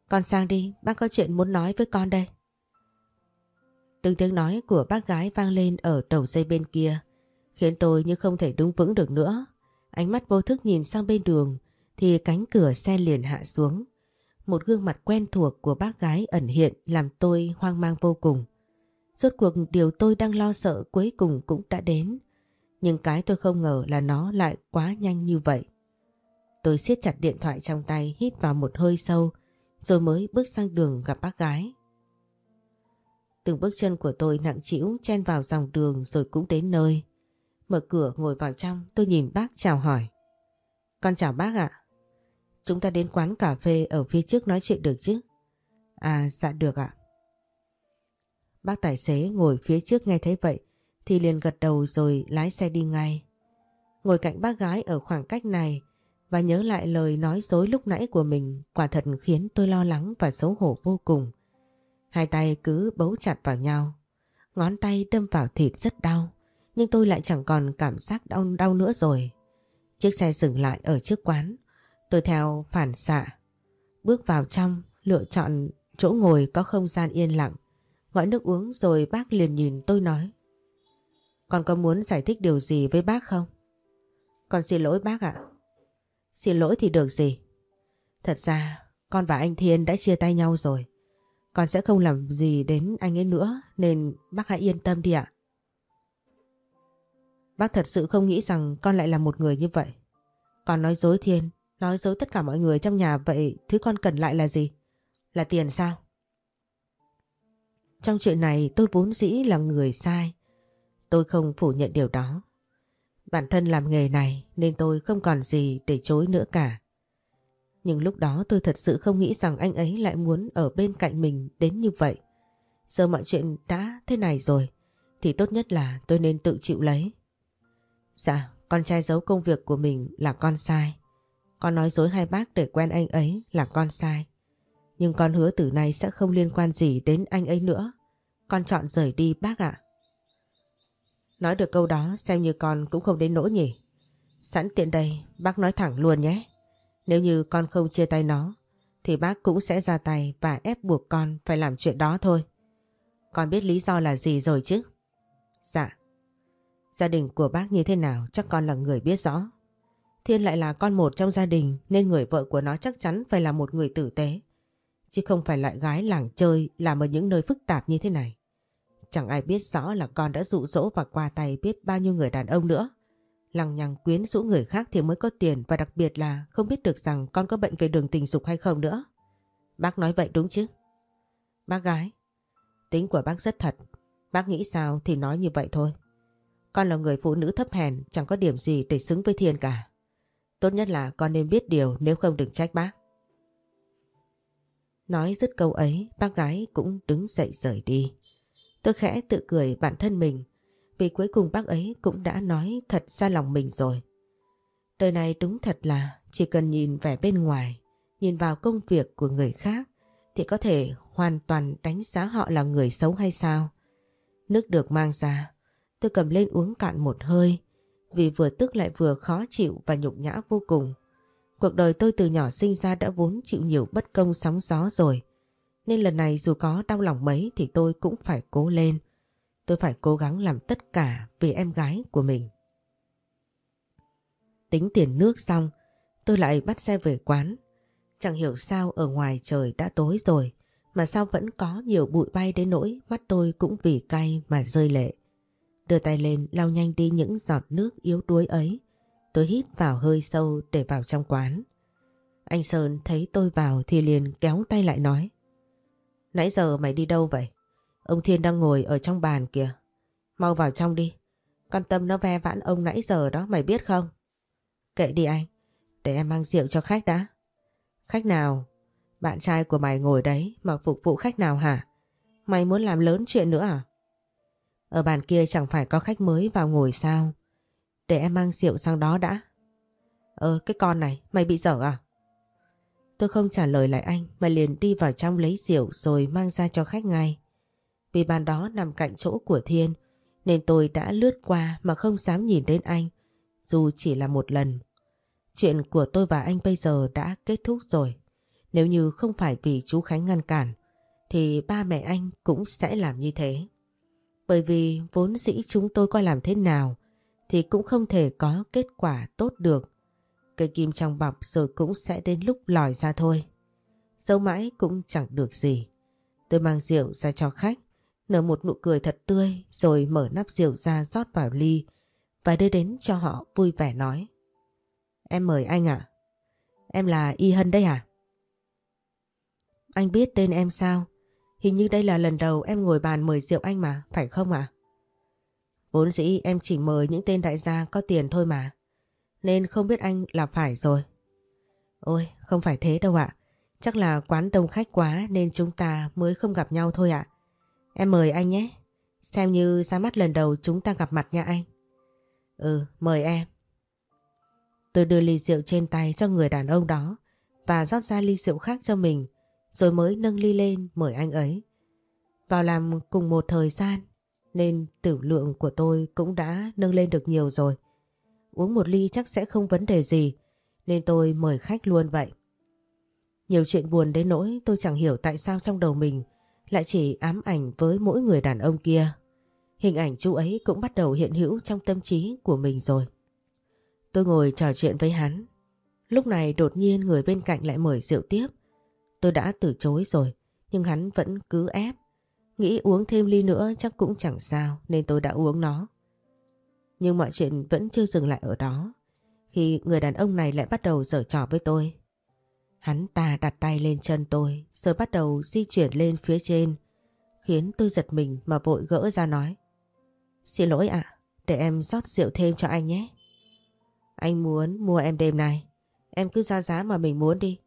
Con sang đi, bác có chuyện muốn nói với con đây. Từng tiếng nói của bác gái vang lên ở đầu dây bên kia, khiến tôi như không thể đứng vững được nữa. Ánh mắt vô thức nhìn sang bên đường, thì cánh cửa xe liền hạ xuống. Một gương mặt quen thuộc của bác gái ẩn hiện làm tôi hoang mang vô cùng. Rốt cuộc điều tôi đang lo sợ cuối cùng cũng đã đến. Nhưng cái tôi không ngờ là nó lại quá nhanh như vậy. Tôi siết chặt điện thoại trong tay hít vào một hơi sâu rồi mới bước sang đường gặp bác gái. Từng bước chân của tôi nặng trĩu chen vào dòng đường rồi cũng đến nơi. Mở cửa ngồi vào trong, tôi nhìn bác chào hỏi. Con chào bác ạ. Chúng ta đến quán cà phê ở phía trước nói chuyện được chứ? À dạ được ạ. Bác tài xế ngồi phía trước nghe thấy vậy thì liền gật đầu rồi lái xe đi ngay. Ngồi cạnh bác gái ở khoảng cách này và nhớ lại lời nói dối lúc nãy của mình quả thật khiến tôi lo lắng và xấu hổ vô cùng. Hai tay cứ bấu chặt vào nhau. Ngón tay đâm vào thịt rất đau. Nhưng tôi lại chẳng còn cảm giác đau đau nữa rồi. Chiếc xe dừng lại ở trước quán. Tôi theo phản xạ. Bước vào trong, lựa chọn chỗ ngồi có không gian yên lặng. Gọi nước uống rồi bác liền nhìn tôi nói. Con có muốn giải thích điều gì với bác không? Con xin lỗi bác ạ. Xin lỗi thì được gì? Thật ra con và anh Thiên đã chia tay nhau rồi. Con sẽ không làm gì đến anh ấy nữa nên bác hãy yên tâm đi ạ. Bác thật sự không nghĩ rằng con lại là một người như vậy. Con nói dối Thiên, nói dối tất cả mọi người trong nhà vậy thứ con cần lại là gì? Là tiền sao? Trong chuyện này tôi vốn dĩ là người sai. Tôi không phủ nhận điều đó. Bản thân làm nghề này nên tôi không còn gì để chối nữa cả. Nhưng lúc đó tôi thật sự không nghĩ rằng anh ấy lại muốn ở bên cạnh mình đến như vậy. Giờ mọi chuyện đã thế này rồi thì tốt nhất là tôi nên tự chịu lấy. Dạ, con trai giấu công việc của mình là con sai. Con nói dối hai bác để quen anh ấy là con sai. Nhưng con hứa từ nay sẽ không liên quan gì đến anh ấy nữa. Con chọn rời đi bác ạ. Nói được câu đó xem như con cũng không đến nỗi nhỉ. Sẵn tiện đây bác nói thẳng luôn nhé. Nếu như con không chia tay nó thì bác cũng sẽ ra tay và ép buộc con phải làm chuyện đó thôi. Con biết lý do là gì rồi chứ? Dạ. Gia đình của bác như thế nào chắc con là người biết rõ. Thiên lại là con một trong gia đình nên người vợ của nó chắc chắn phải là một người tử tế. Chứ không phải loại gái làng chơi làm ở những nơi phức tạp như thế này. Chẳng ai biết rõ là con đã dụ dỗ và qua tay biết bao nhiêu người đàn ông nữa. Lằng nhằng quyến rũ người khác thì mới có tiền và đặc biệt là không biết được rằng con có bệnh về đường tình dục hay không nữa. Bác nói vậy đúng chứ? Bác gái, tính của bác rất thật. Bác nghĩ sao thì nói như vậy thôi. Con là người phụ nữ thấp hèn chẳng có điểm gì để xứng với Thiên cả. Tốt nhất là con nên biết điều nếu không đừng trách bác. Nói dứt câu ấy, bác gái cũng đứng dậy rời đi. Tôi khẽ tự cười bản thân mình vì cuối cùng bác ấy cũng đã nói thật ra lòng mình rồi. Đời này đúng thật là chỉ cần nhìn vẻ bên ngoài, nhìn vào công việc của người khác thì có thể hoàn toàn đánh giá họ là người xấu hay sao. Nước được mang ra, tôi cầm lên uống cạn một hơi vì vừa tức lại vừa khó chịu và nhục nhã vô cùng. Cuộc đời tôi từ nhỏ sinh ra đã vốn chịu nhiều bất công sóng gió rồi. Nên lần này dù có đau lòng mấy thì tôi cũng phải cố lên. Tôi phải cố gắng làm tất cả vì em gái của mình. Tính tiền nước xong, tôi lại bắt xe về quán. Chẳng hiểu sao ở ngoài trời đã tối rồi, mà sao vẫn có nhiều bụi bay đến nỗi mắt tôi cũng vì cay mà rơi lệ. Đưa tay lên lau nhanh đi những giọt nước yếu đuối ấy. Tôi hít vào hơi sâu để vào trong quán. Anh Sơn thấy tôi vào thì liền kéo tay lại nói. Nãy giờ mày đi đâu vậy? Ông Thiên đang ngồi ở trong bàn kìa. Mau vào trong đi. Con Tâm nó ve vãn ông nãy giờ đó, mày biết không? Kệ đi anh. Để em mang rượu cho khách đã. Khách nào? Bạn trai của mày ngồi đấy mà phục vụ khách nào hả? Mày muốn làm lớn chuyện nữa à? Ở bàn kia chẳng phải có khách mới vào ngồi sao? Để em mang rượu sang đó đã. Ờ cái con này, mày bị dở à? Tôi không trả lời lại anh, mà liền đi vào trong lấy rượu rồi mang ra cho khách ngay. Vì bàn đó nằm cạnh chỗ của Thiên, nên tôi đã lướt qua mà không dám nhìn đến anh, dù chỉ là một lần. Chuyện của tôi và anh bây giờ đã kết thúc rồi. Nếu như không phải vì chú Khánh ngăn cản, thì ba mẹ anh cũng sẽ làm như thế. Bởi vì vốn dĩ chúng tôi coi làm thế nào thì cũng không thể có kết quả tốt được. Cây kim trong bọc rồi cũng sẽ đến lúc lòi ra thôi. Dẫu mãi cũng chẳng được gì. Tôi mang rượu ra cho khách, nở một nụ cười thật tươi rồi mở nắp rượu ra rót vào ly và đưa đến cho họ vui vẻ nói. Em mời anh à? Em là Y Hân đây à? Anh biết tên em sao? Hình như đây là lần đầu em ngồi bàn mời rượu anh mà, phải không ạ? À? Vốn dĩ em chỉ mời những tên đại gia có tiền thôi mà. Nên không biết anh là phải rồi. Ôi, không phải thế đâu ạ. Chắc là quán đông khách quá nên chúng ta mới không gặp nhau thôi ạ. Em mời anh nhé. Xem như ra mắt lần đầu chúng ta gặp mặt nha anh. Ừ, mời em. Tôi đưa ly rượu trên tay cho người đàn ông đó và rót ra ly rượu khác cho mình rồi mới nâng ly lên mời anh ấy. Vào làm cùng một thời gian, nên tử lượng của tôi cũng đã nâng lên được nhiều rồi. Uống một ly chắc sẽ không vấn đề gì, nên tôi mời khách luôn vậy. Nhiều chuyện buồn đến nỗi tôi chẳng hiểu tại sao trong đầu mình lại chỉ ám ảnh với mỗi người đàn ông kia. Hình ảnh chú ấy cũng bắt đầu hiện hữu trong tâm trí của mình rồi. Tôi ngồi trò chuyện với hắn. Lúc này đột nhiên người bên cạnh lại mời rượu tiếp. Tôi đã từ chối rồi, nhưng hắn vẫn cứ ép. Nghĩ uống thêm ly nữa chắc cũng chẳng sao nên tôi đã uống nó. Nhưng mọi chuyện vẫn chưa dừng lại ở đó. Khi người đàn ông này lại bắt đầu giở trò với tôi. Hắn ta đặt tay lên chân tôi rồi bắt đầu di chuyển lên phía trên khiến tôi giật mình mà vội gỡ ra nói. Xin lỗi ạ, để em rót rượu thêm cho anh nhé. Anh muốn mua em đêm này, em cứ ra giá mà mình muốn đi.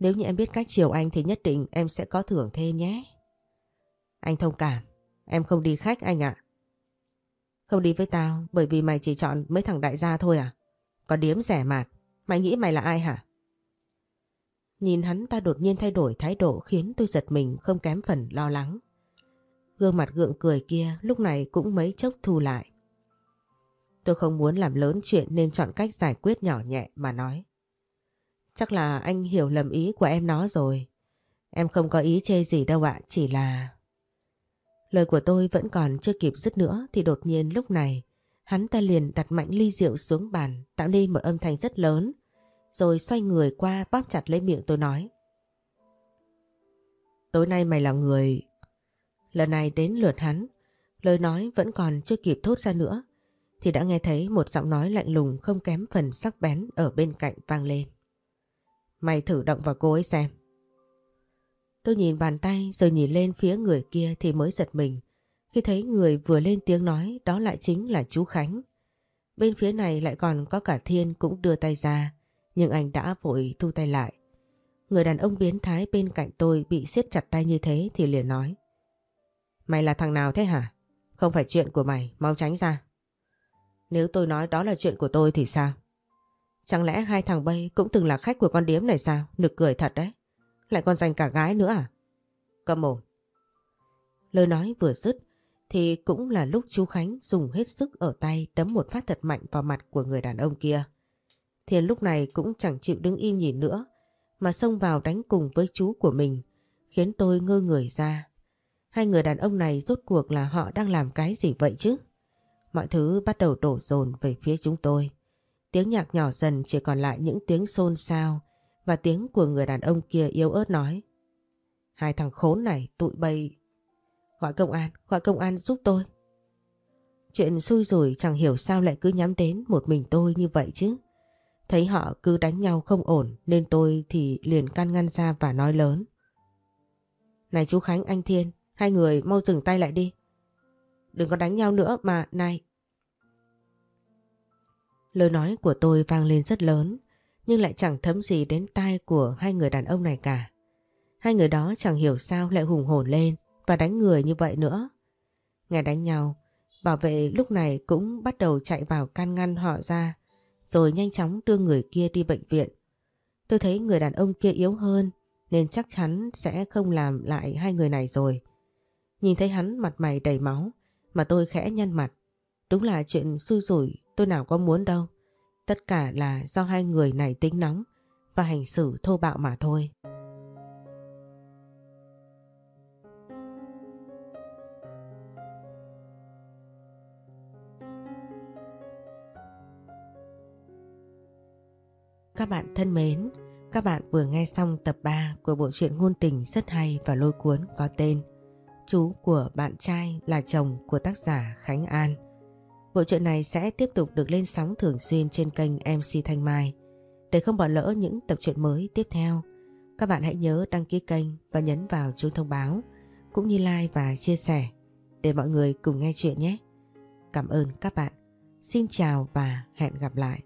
Nếu như em biết cách chiều anh thì nhất định em sẽ có thưởng thêm nhé. Anh thông cảm, em không đi khách anh ạ. Không đi với tao bởi vì mày chỉ chọn mấy thằng đại gia thôi à? Có điếm rẻ mạt, mày nghĩ mày là ai hả? Nhìn hắn ta đột nhiên thay đổi thái độ khiến tôi giật mình không kém phần lo lắng. Gương mặt gượng cười kia lúc này cũng mấy chốc thu lại. Tôi không muốn làm lớn chuyện nên chọn cách giải quyết nhỏ nhẹ mà nói. Chắc là anh hiểu lầm ý của em nó rồi. Em không có ý chê gì đâu ạ, chỉ là... Lời của tôi vẫn còn chưa kịp dứt nữa thì đột nhiên lúc này hắn ta liền đặt mạnh ly rượu xuống bàn tạo nên một âm thanh rất lớn rồi xoay người qua bóp chặt lấy miệng tôi nói. Tối nay mày là người... Lần này đến lượt hắn, lời nói vẫn còn chưa kịp thốt ra nữa thì đã nghe thấy một giọng nói lạnh lùng không kém phần sắc bén ở bên cạnh vang lên. Mày thử động vào cô ấy xem. Tôi nhìn bàn tay rồi nhìn lên phía người kia thì mới giật mình. Khi thấy người vừa lên tiếng nói đó lại chính là chú Khánh. Bên phía này lại còn có cả Thiên cũng đưa tay ra. Nhưng anh đã vội thu tay lại. Người đàn ông biến thái bên cạnh tôi bị siết chặt tay như thế thì liền nói. Mày là thằng nào thế hả? Không phải chuyện của mày, mau tránh ra. Nếu tôi nói đó là chuyện của tôi thì sao? Chẳng lẽ hai thằng bay cũng từng là khách của con điếm này sao? Nực cười thật đấy. Lại còn dành cả gái nữa à? Cầm mồm. Lời nói vừa dứt, thì cũng là lúc chú Khánh dùng hết sức ở tay đấm một phát thật mạnh vào mặt của người đàn ông kia. Thiên lúc này cũng chẳng chịu đứng im nhìn nữa, mà xông vào đánh cùng với chú của mình, khiến tôi ngơ người ra. Hai người đàn ông này rốt cuộc là họ đang làm cái gì vậy chứ? Mọi thứ bắt đầu đổ dồn về phía chúng tôi. Tiếng nhạc nhỏ dần chỉ còn lại những tiếng xôn xao và tiếng của người đàn ông kia yếu ớt nói. Hai thằng khốn này tụi bay. Gọi công an, gọi công an giúp tôi. Chuyện xui rủi chẳng hiểu sao lại cứ nhắm đến một mình tôi như vậy chứ. Thấy họ cứ đánh nhau không ổn nên tôi thì liền can ngăn ra và nói lớn. Này chú Khánh, anh Thiên, hai người mau dừng tay lại đi. Đừng có đánh nhau nữa mà, này. Lời nói của tôi vang lên rất lớn nhưng lại chẳng thấm gì đến tai của hai người đàn ông này cả. Hai người đó chẳng hiểu sao lại hùng hồn lên và đánh người như vậy nữa. Ngày đánh nhau, bảo vệ lúc này cũng bắt đầu chạy vào can ngăn họ ra rồi nhanh chóng đưa người kia đi bệnh viện. Tôi thấy người đàn ông kia yếu hơn nên chắc chắn sẽ không làm lại hai người này rồi. Nhìn thấy hắn mặt mày đầy máu mà tôi khẽ nhăn mặt. Đúng là chuyện xui rủi tôi nào có muốn đâu. Tất cả là do hai người này tính nóng và hành xử thô bạo mà thôi. Các bạn thân mến, các bạn vừa nghe xong tập 3 của bộ truyện ngôn tình rất hay và lôi cuốn có tên Chú của bạn trai là chồng của tác giả Khánh An. Bộ truyện này sẽ tiếp tục được lên sóng thường xuyên trên kênh MC Thanh Mai. Để không bỏ lỡ những tập truyện mới tiếp theo, các bạn hãy nhớ đăng ký kênh và nhấn vào chuông thông báo, cũng như like và chia sẻ để mọi người cùng nghe chuyện nhé. Cảm ơn các bạn. Xin chào và hẹn gặp lại.